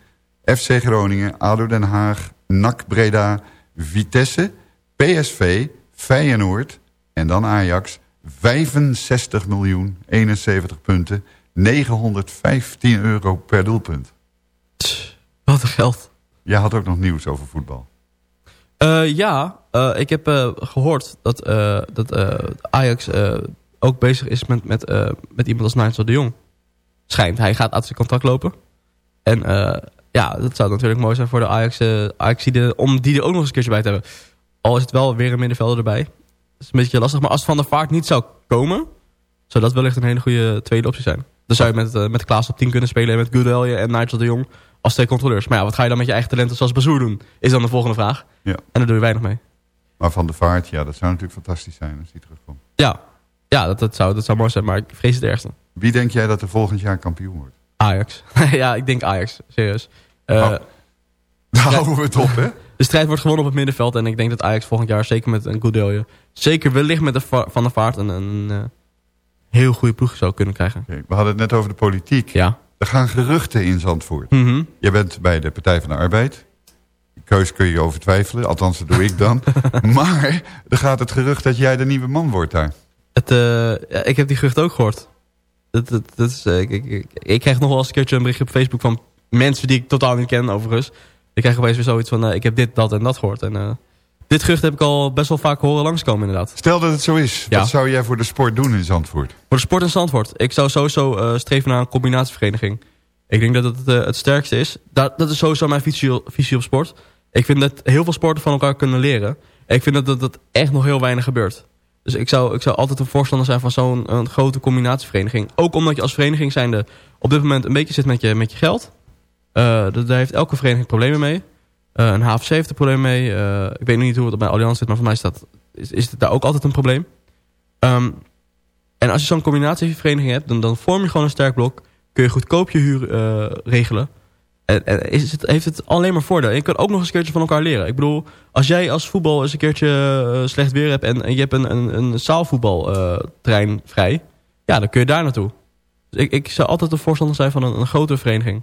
[SPEAKER 7] FC Groningen, ADO Den Haag, NAC Breda, Vitesse, PSV, Feyenoord en dan Ajax. 65 miljoen, 71 punten, 915 euro per doelpunt.
[SPEAKER 8] Wat een geld.
[SPEAKER 7] Jij had ook nog nieuws over voetbal.
[SPEAKER 8] Eh, ja, eh, ik heb eh, gehoord dat, dat Ajax ook bezig is met, met, met iemand als Nigel de Jong. Schijnt. Hij gaat uit zijn contract lopen. En ja, dat zou natuurlijk mooi zijn voor de Ajax, Ajaxide om die er ook nog eens een keertje bij te hebben. Al is het wel weer een middenvelder erbij. Dat is een beetje lastig. Maar als Van der Vaart niet zou komen, zou dat wellicht een hele goede tweede optie zijn. Dan zou je met, met Klaas op 10 kunnen spelen en met Goedelje en Nigel de Jong als twee controleurs. Maar ja, wat ga je dan met je eigen talenten zoals Bazoer doen? Is dan de volgende vraag.
[SPEAKER 7] Ja.
[SPEAKER 8] En daar doe je weinig mee.
[SPEAKER 7] Maar Van de Vaart, ja, dat zou natuurlijk fantastisch zijn als hij terugkomt.
[SPEAKER 8] Ja, ja dat, dat, zou, dat zou mooi zijn, maar ik vrees het ergste.
[SPEAKER 7] Wie denk jij dat er volgend jaar kampioen wordt?
[SPEAKER 8] Ajax. ja, ik denk Ajax. Serieus. Eh,
[SPEAKER 7] Oh. Daar houden we het op, hè?
[SPEAKER 8] De strijd wordt gewonnen op het middenveld. En ik denk dat Ajax volgend jaar, zeker met een Goedelje... zeker wellicht met de Va- Van der Vaart... een, een eh, heel goede ploeg zou kunnen krijgen.
[SPEAKER 7] We hadden het net over de politiek.
[SPEAKER 8] Ja.
[SPEAKER 7] Er gaan geruchten in Zandvoort.
[SPEAKER 8] Mhm.
[SPEAKER 7] Je bent bij de Partij van de Arbeid. Die keus kun je over twijfelen. Althans, dat doe ik dan. maar er gaat het gerucht dat jij de nieuwe man wordt daar.
[SPEAKER 8] Het, eh, ja, ik heb die gerucht ook gehoord. Dat, dat, dat is, eh, ik, ik, krijg nog wel eens een keertje een berichtje op Facebook... van mensen die ik totaal niet ken overigens. Ik krijg opeens weer zoiets van... eh, ik heb dit, dat en dat gehoord. En, dit gerucht heb ik al best wel vaak horen langskomen inderdaad.
[SPEAKER 7] Stel dat het zo is.
[SPEAKER 8] Ja.
[SPEAKER 7] Wat zou jij voor de sport doen in Zandvoort?
[SPEAKER 8] Voor de sport in Zandvoort. Ik zou sowieso eh, streven naar een combinatievereniging. Ik denk dat het eh, het sterkste is. Dat, dat is sowieso mijn visie, visie op sport. Ik vind dat heel veel sporten van elkaar kunnen leren. En ik vind dat dat, dat echt nog heel weinig gebeurt. Dus ik zou, ik zou altijd een voorstander zijn van zo'n grote combinatievereniging. Ook omdat je als vereniging zijnde op dit moment een beetje zit met je, met je geld. Daar daar heeft elke vereniging problemen mee. Eh, een HFC heeft er problemen mee. Eh, ik weet niet hoe het bij Allianz zit, maar voor mij is, dat, is, is het daar ook altijd een probleem. Ehm, en als je zo'n combinatievereniging hebt, dan, dan vorm je gewoon een sterk blok. Kun je goedkoop je huur eh, regelen. En, en is het, heeft het alleen maar voordeel. En je kan ook nog eens een keertje van elkaar leren. Ik bedoel, als jij als voetbal eens een keertje slecht weer hebt... en, en je hebt een, een, een zaalvoetbalterrein vrij... ja, dan kun je daar naartoe. Dus ik, ik zou altijd een voorstander zijn van een, een grotere vereniging.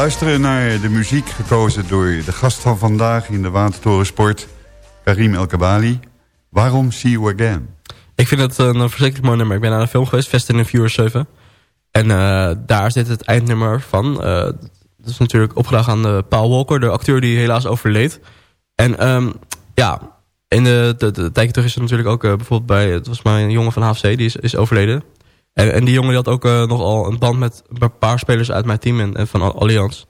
[SPEAKER 7] luisteren naar de muziek gekozen door de gast van vandaag in de Watertorensport, Karim El Kabali. Waarom See You Again?
[SPEAKER 8] Ik vind het een verschrikkelijk mooi nummer. Ik ben naar een film geweest, Fast and the Furious 7. En eh, daar zit het eindnummer van. Eh, dat is natuurlijk opgedragen aan uh, Paul Walker, de acteur die helaas overleed. En ehm, ja, in de, de, de, terug is er natuurlijk ook bijvoorbeeld bij... Het was een jongen van HFC, die is, is overleden. En, en die jongen die had ook nogal een band met een paar spelers uit mijn team en, en van Allianz.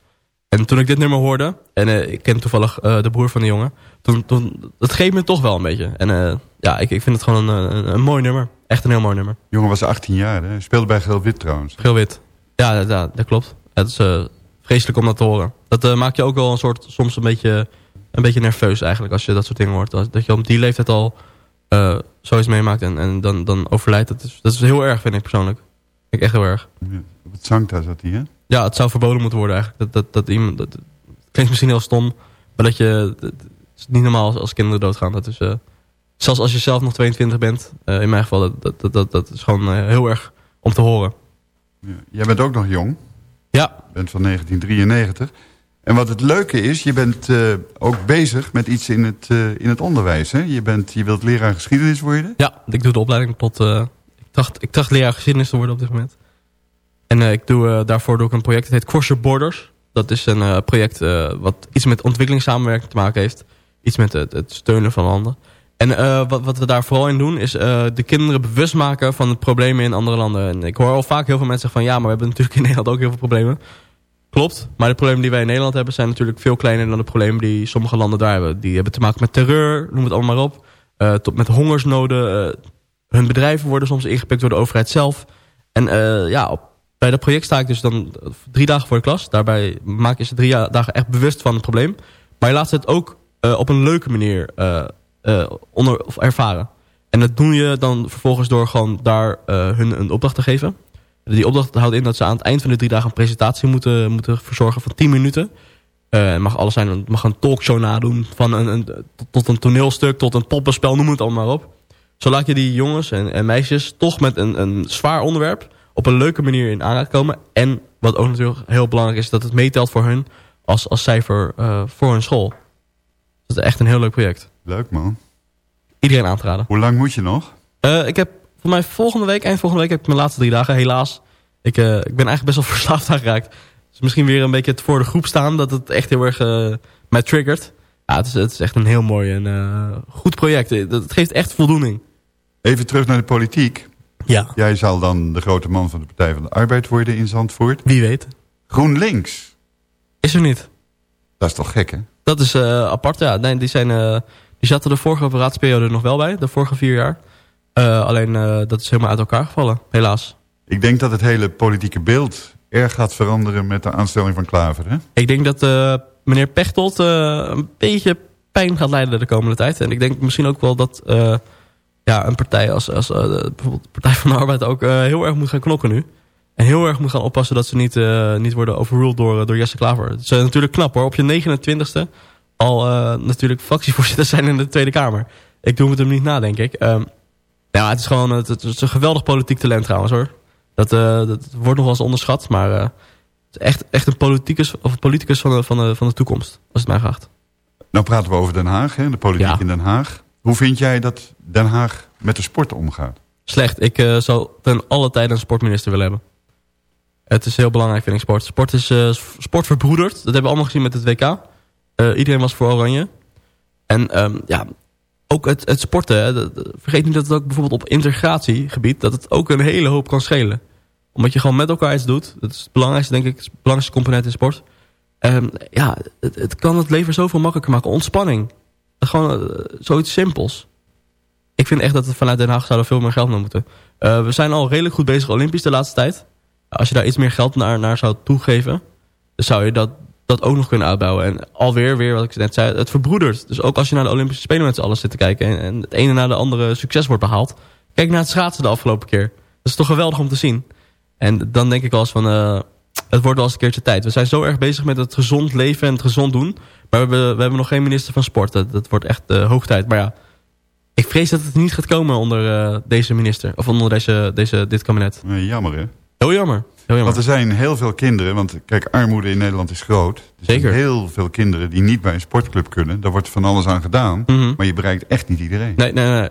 [SPEAKER 8] En toen ik dit nummer hoorde, en ik ken toevallig de broer van de jongen... Toen, toen, dat geeft me toch wel een beetje. En ja, ik, ik vind het gewoon een, een, een, mooi nummer. Echt een heel mooi nummer.
[SPEAKER 7] jongen was 18 jaar, hè? Speelde bij Geel-Wit trouwens.
[SPEAKER 8] Geel-Wit. Ja, ja, ja, dat klopt. Het is uh, vreselijk om dat te horen. Dat uh, maakt je ook wel een soort, soms een beetje, een beetje nerveus eigenlijk als je dat soort dingen hoort. Dat je op die leeftijd al uh, zoiets meemaakt en, en dan, dan overlijdt. Dat is, dat is heel erg, vind ik persoonlijk. Vind ik echt heel erg.
[SPEAKER 7] Ja, op het zangthuis zat hij, hè?
[SPEAKER 8] Ja, het zou verboden moeten worden eigenlijk. Dat, dat, dat iemand, dat, het klinkt misschien heel stom, maar dat je... Dat, het is niet normaal als, als kinderen doodgaan. Dat is zelfs als je zelf nog 22 bent, uh, in mijn geval, dat, dat, dat, dat is gewoon heel erg om te horen.
[SPEAKER 7] Ja. Jij bent ook nog jong.
[SPEAKER 8] Ja.
[SPEAKER 7] Je bent van 1993. En wat het leuke is, je bent uh, ook bezig met iets in het, in het onderwijs. Hè? Je, bent, je wilt leraar geschiedenis worden.
[SPEAKER 8] Ja, ik doe de opleiding tot... ik, dacht, ik dacht leraar geschiedenis te worden op dit moment. En ik doe, daarvoor doe ik een project, het heet Cross Your Borders. Dat is een project wat iets met ontwikkelingssamenwerking te maken heeft. Iets met het, het steunen van landen. En wat, wat we daar vooral in doen is de kinderen bewust maken van de problemen in andere landen. En ik hoor al vaak heel veel mensen zeggen van ja, maar we hebben natuurlijk in Nederland ook heel veel problemen. Klopt, maar de problemen die wij in Nederland hebben zijn natuurlijk veel kleiner dan de problemen die sommige landen daar hebben. Die hebben te maken met terreur, noem het allemaal maar op. Uh, tot met hongersnoden. hun bedrijven worden soms ingepikt door de overheid zelf. En ja, op, bij dat project sta ik dus dan drie dagen voor de klas. Daarbij maak je ze drie dagen echt bewust van het probleem. Maar je laat ze het ook op een leuke manier onder, of ervaren. En dat doe je dan vervolgens door gewoon daar hun een opdracht te geven. Die opdracht houdt in dat ze aan het eind van de drie dagen een presentatie moeten, moeten verzorgen van 10 minuten. Uh, het mag alles zijn, het mag een talkshow nadoen, van een, een, tot een toneelstuk, tot een poppenspel, noem het allemaal maar op. Zo laat je die jongens en, en meisjes toch met een, een zwaar onderwerp op een leuke manier in aanraking komen. En wat ook natuurlijk heel belangrijk is, dat het meetelt voor hun als, als cijfer uh, voor hun school. Dat is echt een heel leuk project.
[SPEAKER 7] Leuk man.
[SPEAKER 8] Iedereen aan te raden.
[SPEAKER 7] Hoe lang moet je nog?
[SPEAKER 8] Uh, ik heb voor mij volgende week, eind volgende week heb ik mijn laatste drie dagen, helaas. Ik, uh, ik ben eigenlijk best wel verslaafd aangeraakt. Dus misschien weer een beetje voor de groep staan, dat het echt heel erg uh, mij triggert. Ja, het is, het is echt een heel mooi en goed project. Het geeft echt voldoening.
[SPEAKER 7] Even terug naar de politiek.
[SPEAKER 8] Ja.
[SPEAKER 7] Jij zal dan de grote man van de Partij van de Arbeid worden in Zandvoort.
[SPEAKER 8] Wie weet.
[SPEAKER 7] GroenLinks.
[SPEAKER 8] Is er niet.
[SPEAKER 7] Dat is toch gek, hè?
[SPEAKER 8] Dat is apart, ja. Nee, die zijn... Die zaten de vorige raadsperiode nog wel bij, de vorige vier jaar. Uh, alleen uh, dat is helemaal uit elkaar gevallen, helaas.
[SPEAKER 7] Ik denk dat het hele politieke beeld erg gaat veranderen met de aanstelling van Klaver. Hè?
[SPEAKER 8] Ik denk dat uh, meneer Pechtold een beetje pijn gaat leiden de komende tijd. En ik denk misschien ook wel dat ja, een partij als, als eh, bijvoorbeeld de Partij van de Arbeid ook eh, heel erg moet gaan knokken nu. En heel erg moet gaan oppassen dat ze niet, eh, niet worden overruled door, eh, door Jesse Klaver. Het is eh, natuurlijk knap hoor. Op je 29ste al eh, natuurlijk fractievoorzitter zijn in de Tweede Kamer. Ik doe het hem niet na, denk ik. Ehm, ja, het is gewoon het, het is een geweldig politiek talent trouwens hoor. Dat, eh, dat wordt nog wel eens onderschat, maar eh, het is echt, echt een politicus, of een politicus van de, van, de, van de toekomst, als het mij gaat.
[SPEAKER 7] Nou praten we over Den Haag, hè, de politiek
[SPEAKER 8] Ja.
[SPEAKER 7] in Den Haag. Hoe vind jij dat Den Haag met de sport omgaat?
[SPEAKER 8] Slecht. Ik eh, zou ten alle tijde een sportminister willen hebben. Het is heel belangrijk, vind ik, sport. Sport is eh, sport verbroederd. Dat hebben we allemaal gezien met het WK. Iedereen was voor Oranje. En ehm, ja, ook het, het sporten. vergeet niet dat het ook bijvoorbeeld op integratiegebied... dat het ook een hele hoop kan schelen. Omdat je gewoon met elkaar iets doet. Dat is het belangrijkste, denk ik. Het belangrijkste component in sport. Ehm, ja, het, het kan het leven zoveel makkelijker maken. Ontspanning. Gewoon eh, zoiets simpels. Ik vind echt dat het vanuit Den Haag zou er veel meer geld naar moeten. Eh, we zijn al redelijk goed bezig Olympisch de laatste tijd. Als je daar iets meer geld naar, naar zou toegeven... dan zou je dat, dat ook nog kunnen uitbouwen. En alweer, weer wat ik net zei, het verbroedert. Dus ook als je naar de Olympische Spelen met z'n allen zit te kijken... En, en het ene na de andere succes wordt behaald... kijk naar het schaatsen de afgelopen keer. Dat is toch geweldig om te zien. En dan denk ik wel eens van... eh, het wordt wel eens een keertje tijd. We zijn zo erg bezig met het gezond leven en het gezond doen... maar we hebben, we hebben nog geen minister van sport. Dat, dat wordt echt eh, hoog tijd. Maar ja, ik vrees dat het niet gaat komen onder eh, deze minister. Of onder deze, deze, dit kabinet.
[SPEAKER 7] Eh, jammer hè?
[SPEAKER 8] Heel jammer. Jammer.
[SPEAKER 7] Want er zijn heel veel kinderen, want kijk, armoede in Nederland is groot. Er
[SPEAKER 8] Zeker.
[SPEAKER 7] zijn heel veel kinderen die niet bij een sportclub kunnen. Daar wordt van alles aan gedaan,
[SPEAKER 8] Mhm.
[SPEAKER 7] maar je bereikt echt niet iedereen.
[SPEAKER 8] Nee, nee, nee.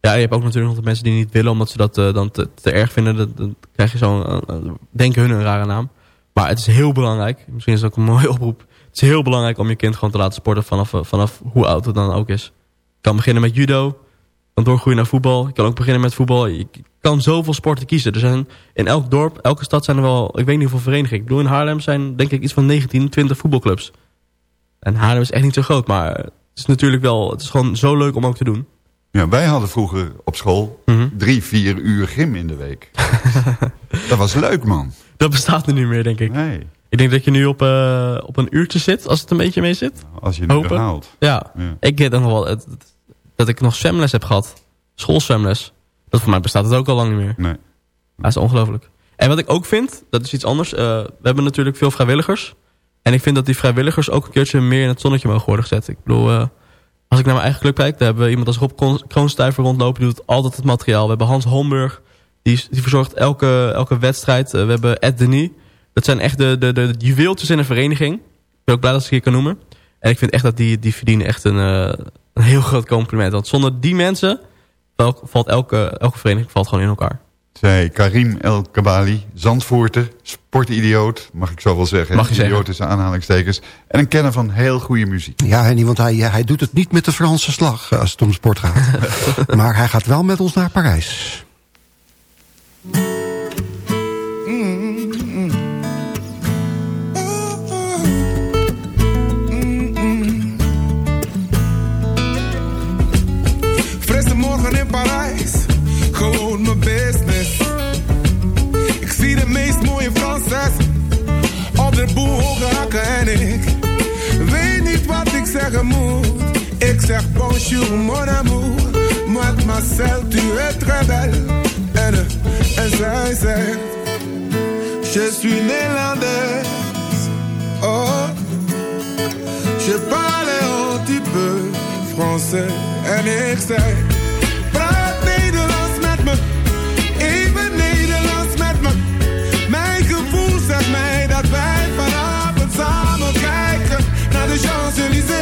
[SPEAKER 8] Ja, je hebt ook natuurlijk nog de mensen die niet willen... omdat ze dat eh, dan te, te erg vinden. Dan, dan krijg je zo'n... eh, denken hun een rare naam. Maar het is heel belangrijk. Misschien is het ook een mooie oproep. Het is heel belangrijk om je kind gewoon te laten sporten... vanaf, vanaf hoe oud het dan ook is. Je kan beginnen met judo. Dan doorgroeien naar voetbal. Je kan ook beginnen met voetbal. Je kan zoveel sporten kiezen. Er zijn in elk dorp, elke stad zijn er wel... ik weet niet hoeveel verenigingen. Ik bedoel, in Haarlem zijn denk ik iets van 19, 20 voetbalclubs. En Haarlem is echt niet zo groot. Maar het is natuurlijk wel... het is gewoon zo leuk om ook te doen.
[SPEAKER 7] Ja, wij hadden vroeger op school
[SPEAKER 8] Mhm.
[SPEAKER 7] drie, vier uur gym in de week. dat was leuk, man.
[SPEAKER 8] Dat bestaat er niet meer, denk ik.
[SPEAKER 7] Nee,
[SPEAKER 8] Ik denk dat je nu op, eh, op een uurtje zit, als het een beetje mee zit.
[SPEAKER 7] als je het haalt.
[SPEAKER 8] Ja,
[SPEAKER 7] Ja.
[SPEAKER 8] ik weet nog wel het- het- dat ik nog zwemles heb gehad. Schoolzwemles. Dat voor mij bestaat het ook al lang niet meer.
[SPEAKER 7] Nee.
[SPEAKER 8] Dat is ongelooflijk. En wat ik ook vind, dat is iets anders. eh, we hebben natuurlijk veel vrijwilligers. En ik vind dat die vrijwilligers ook een keertje meer in het zonnetje mogen worden gezet. Ik bedoel, eh, als ik naar mijn eigen club kijk, daar hebben we iemand als Rob Kroon- Kroonstuiver rondlopen. Die doet altijd het materiaal. We hebben Hans Homburg, die, die verzorgt elke, elke wedstrijd. Eh, we hebben Ed Denis. Dat zijn echt de, de, de juweeltjes in een vereniging. Ik ben ook blij dat ze hier kan noemen. En ik vind echt dat die, die verdienen echt een, een heel groot compliment. Want zonder die mensen valt, valt elke, elke vereniging valt gewoon in elkaar.
[SPEAKER 7] Zei Karim El Kabali, Zandvoorter, sportidioot, mag ik zo wel zeggen.
[SPEAKER 8] Mag je zeggen.
[SPEAKER 7] Idioot tussen aanhalingstekens. En een kenner van heel goede muziek.
[SPEAKER 5] Ja, Henny, want hij, hij doet het niet met de Franse slag eh, als het om sport gaat. maar hij gaat wel met ons naar Parijs.
[SPEAKER 11] Ik zeggen moet. Ik zeg bonjour mon amour, mademoiselle tu es très belle. Zij zegt, je suis néerlandaise. Oh, je parle un petit peu français. En ik zei Praat Nederlands met me, even Nederlands met me Mijn gevoel zegt mij dat wij vanavond samen kijken Naar de Champs-Élysées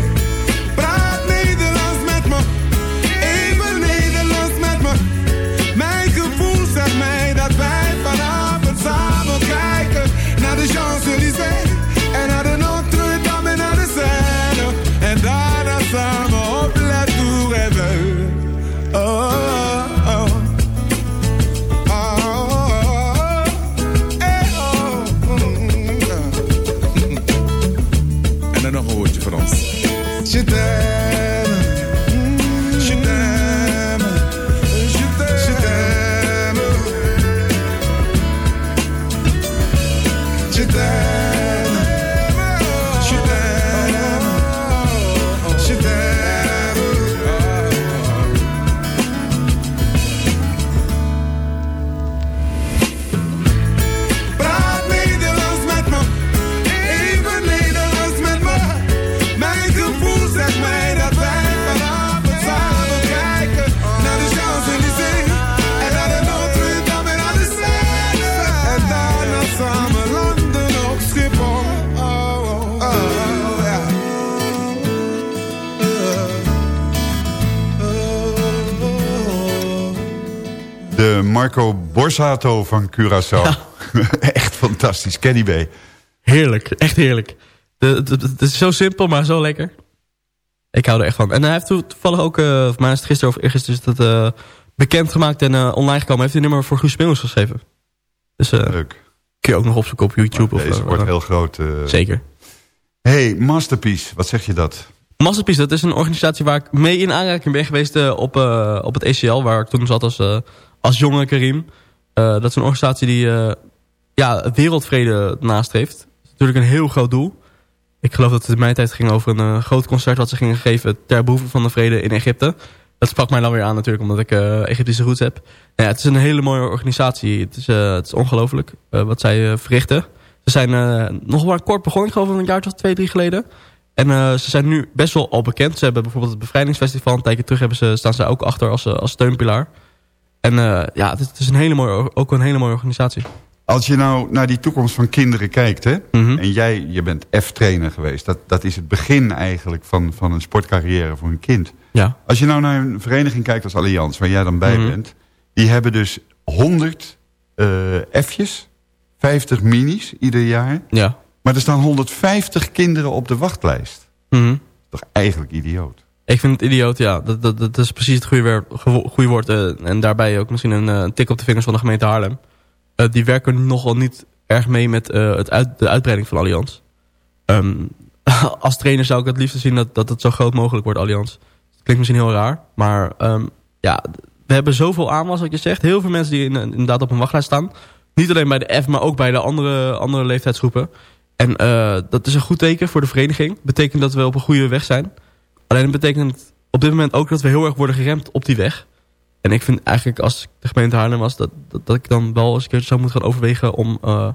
[SPEAKER 7] Borsato van Curaçao. Echt fantastisch. Kenny B.
[SPEAKER 8] Heerlijk, echt heerlijk. Het is zo simpel, maar zo lekker. Ik hou er echt van. En hij heeft to- toevallig ook, eh of mij is het gisteren of eergisteren is dat eh, bekendgemaakt en eh, online gekomen. Heeft hij een nummer voor Guus Meeuwis geschreven. Dus
[SPEAKER 7] Leuk.
[SPEAKER 8] kun je ook nog opzoeken op YouTube. Of,
[SPEAKER 7] Deze wordt heel groot.
[SPEAKER 8] Zeker.
[SPEAKER 7] Hey, Masterpiece. Wat zeg je dat?
[SPEAKER 8] Masterpiece, dat is een organisatie waar ik mee in aanraking ben geweest op, op het ECL, waar ik toen zat als, als jonge Karim. Eh, dat is een organisatie die eh, ja, wereldvrede nastreeft. Dat is natuurlijk een heel groot doel. Ik geloof dat het in mijn tijd ging over een eh, groot concert wat ze gingen geven ter behoeve van de vrede in Egypte. Dat sprak mij dan weer aan natuurlijk, omdat ik Egyptische roots heb. Nou ja, het is een hele mooie organisatie. Het is, het is ongelooflijk wat zij verrichten. Ze zijn nog maar kort begonnen, ik geloof een jaar of twee, drie geleden. En ze zijn nu best wel al bekend. Ze hebben bijvoorbeeld het Bevrijdingsfestival. Een tijdje terug hebben ze, staan ze ook achter als, als steunpilaar. En eh, ja, het is, het is een hele mooie, ook een hele mooie organisatie.
[SPEAKER 7] Als je nou naar die toekomst van kinderen kijkt... Hè,
[SPEAKER 8] Mhm.
[SPEAKER 7] en jij je bent F-trainer geweest... Dat, dat is het begin eigenlijk van, van een sportcarrière voor een kind.
[SPEAKER 8] Ja.
[SPEAKER 7] Als je nou naar een vereniging kijkt als Allianz... waar jij dan bij
[SPEAKER 8] Mhm.
[SPEAKER 7] bent... die hebben dus 100 eh F'jes, 50 minis ieder jaar...
[SPEAKER 8] Ja.
[SPEAKER 7] maar er staan 150 kinderen op de wachtlijst.
[SPEAKER 8] Mhm.
[SPEAKER 7] Toch eigenlijk idioot.
[SPEAKER 8] Ik vind het idioot, ja. Dat, dat, dat is precies het goede, goede woord. eh, en daarbij ook misschien een eh, tik op de vingers van de gemeente Haarlem. Eh, die werken nogal niet erg mee met het de uitbreiding van Allianz. Ehm, als trainer zou ik het liefst zien dat, dat het zo groot mogelijk wordt, Allianz. Klinkt misschien heel raar. Maar ehm, ja, we hebben zoveel aanwas, wat je zegt. Heel veel mensen die in- inderdaad op een wachtlijst staan. Niet alleen bij de F, maar ook bij de andere, andere leeftijdsgroepen. En dat is een goed teken voor de vereniging. Betekent dat we op een goede weg zijn. Alleen het betekent op dit moment ook dat we heel erg worden geremd op die weg. En ik vind eigenlijk als ik de gemeente Haarlem was... dat, dat, dat ik dan wel eens een keer zou moeten gaan overwegen... om, eh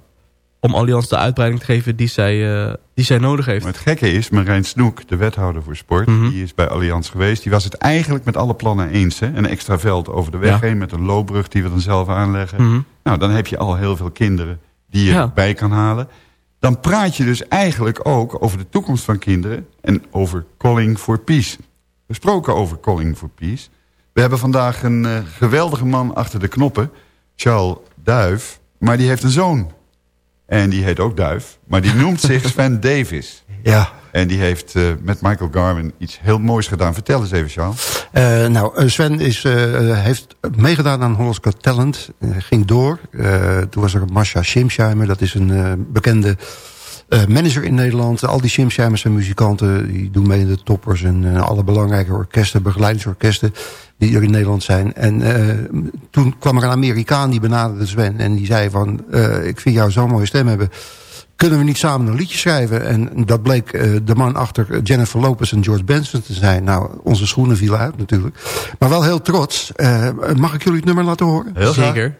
[SPEAKER 8] om Allianz de uitbreiding te geven die zij, eh, die zij nodig heeft.
[SPEAKER 7] Maar het gekke is, Marijn Snoek, de wethouder voor sport...
[SPEAKER 8] Mhm.
[SPEAKER 7] die is bij Allianz geweest. Die was het eigenlijk met alle plannen eens. Hè? Een extra veld over de weg
[SPEAKER 8] Ja.
[SPEAKER 7] heen met een loopbrug die we dan zelf aanleggen.
[SPEAKER 8] Mhm.
[SPEAKER 7] Nou, dan heb je al heel veel kinderen die je
[SPEAKER 8] Ja.
[SPEAKER 7] bij kan halen. Dan praat je dus eigenlijk ook over de toekomst van kinderen... en over Calling for Peace. Gesproken over Calling for Peace. We hebben vandaag een eh, geweldige man achter de knoppen. Charles Duif. Maar die heeft een zoon. En die heet ook Duif. Maar die noemt zich Sven Davis.
[SPEAKER 5] Ja.
[SPEAKER 7] En die heeft eh, met Michael Garvin iets heel moois gedaan. Vertel eens even, Charles.
[SPEAKER 5] Eh, nou, eh, Sven is, heeft meegedaan aan Hollands Got Talent. Ging door. Toen was er Masha Schimsheimer. Dat is een bekende manager in Nederland. Al die Schimsheimers zijn muzikanten. Die doen mee in de toppers. En alle belangrijke orkesten, begeleidingsorkesten. Die er in Nederland zijn. En toen kwam er een Amerikaan die benaderde Sven. En die zei van, ik vind jou zo'n mooie stem hebben kunnen we niet samen een liedje schrijven? En dat bleek eh, de man achter Jennifer Lopez en George Benson te zijn. Nou, onze schoenen vielen uit natuurlijk. Maar wel heel trots. Eh, mag ik jullie het nummer laten horen?
[SPEAKER 7] Heel graag.
[SPEAKER 8] Zeker.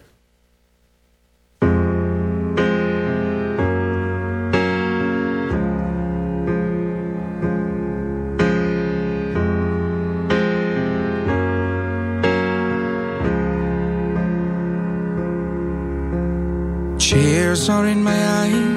[SPEAKER 12] Tears are in my eyes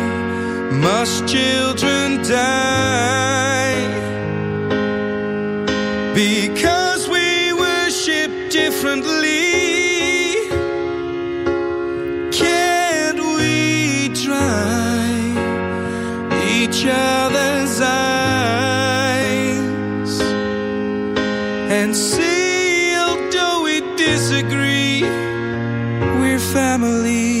[SPEAKER 12] must children die? Because we worship differently. Can't we try each other's eyes and see, although we disagree, we're family?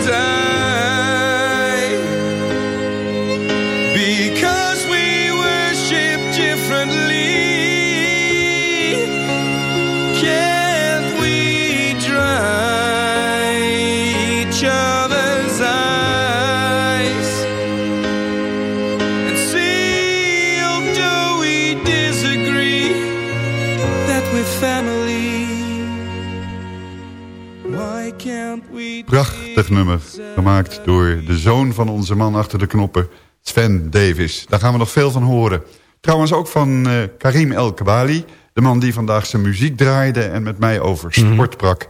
[SPEAKER 7] nummer, gemaakt door de zoon van onze man achter de knoppen, Sven Davis. Daar gaan we nog veel van horen. Trouwens ook van eh, Karim El Kabali, de man die vandaag zijn muziek draaide... en met mij over
[SPEAKER 8] Mhm.
[SPEAKER 7] sport sprak.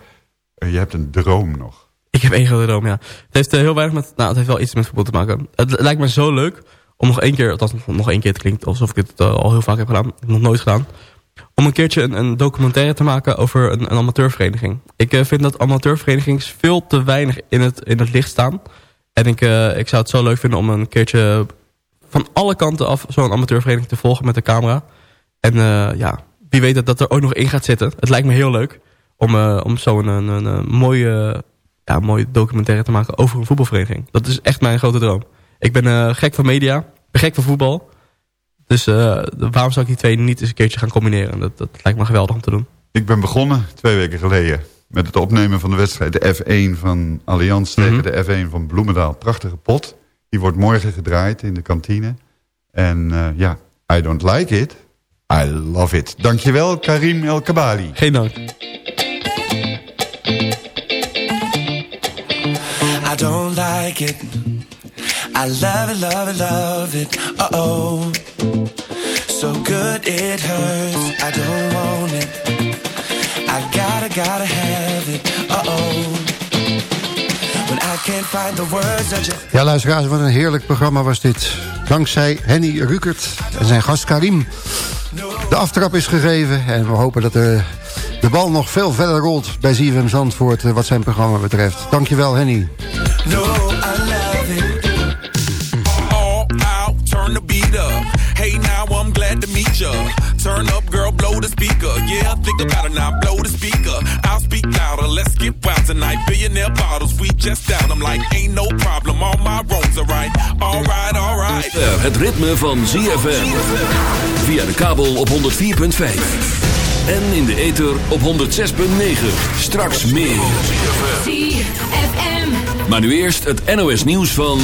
[SPEAKER 7] Eh, je hebt een droom nog.
[SPEAKER 8] Ik heb één grote droom, ja. Het heeft eh, heel weinig met... Nou, het heeft wel iets met voetbal te maken. Het lijkt me zo leuk om nog één keer... Althans, nog één keer. Het klinkt alsof ik het al heel vaak heb gedaan. Nog nooit gedaan. Om een keertje een, een documentaire te maken over een, een amateurvereniging. Ik eh, vind dat amateurverenigingen veel te weinig in het, in het licht staan. En ik, eh, ik zou het zo leuk vinden om een keertje van alle kanten af... zo'n amateurvereniging te volgen met de camera. En eh, ja, wie weet dat dat er ook nog in gaat zitten. Het lijkt me heel leuk om, om zo'n een, een, mooie, ja, mooie documentaire te maken over een voetbalvereniging. Dat is echt mijn grote droom. Ik ben gek van media, gek van voetbal. Dus eh, waarom zou ik die twee niet eens een keertje gaan combineren? Dat, dat lijkt me geweldig om te doen.
[SPEAKER 7] Ik ben begonnen twee weken geleden met het opnemen van de wedstrijd. De F1 van Allianz tegen
[SPEAKER 8] Mhm.
[SPEAKER 7] de F1 van Bloemendaal. Prachtige pot. Die wordt morgen gedraaid in de kantine. En eh, ja, I don't like it. I love it. Dankjewel Karim El Kabali.
[SPEAKER 8] Geen dank.
[SPEAKER 13] I don't like it. I love it, love it, love it. Uh oh. So good it hurts. I don't want it. I gotta, gotta have it. Uh oh. When I can't find the words, I just.
[SPEAKER 5] Ja, luisteraars, wat een heerlijk programma was dit. Dankzij Henny Rukert en zijn gast Karim. De aftrap is gegeven en we hopen dat de, de bal nog veel verder rolt... bij ZFM Zandvoort eh, wat zijn programma betreft. Dankjewel, Henny.
[SPEAKER 13] No,
[SPEAKER 6] Turn up, girl, blow the speaker. Yeah, think about it now, blow the speaker. I'll speak louder, let's get wild tonight. Billionaire bottles, we just down. I'm like, ain't no problem, all my wrongs are right. Alright, alright.
[SPEAKER 1] Eh, Het ritme van ZFM. Via de kabel op 104.5. En in de ether op 106.9. Straks meer. Maar nu eerst het NOS nieuws van...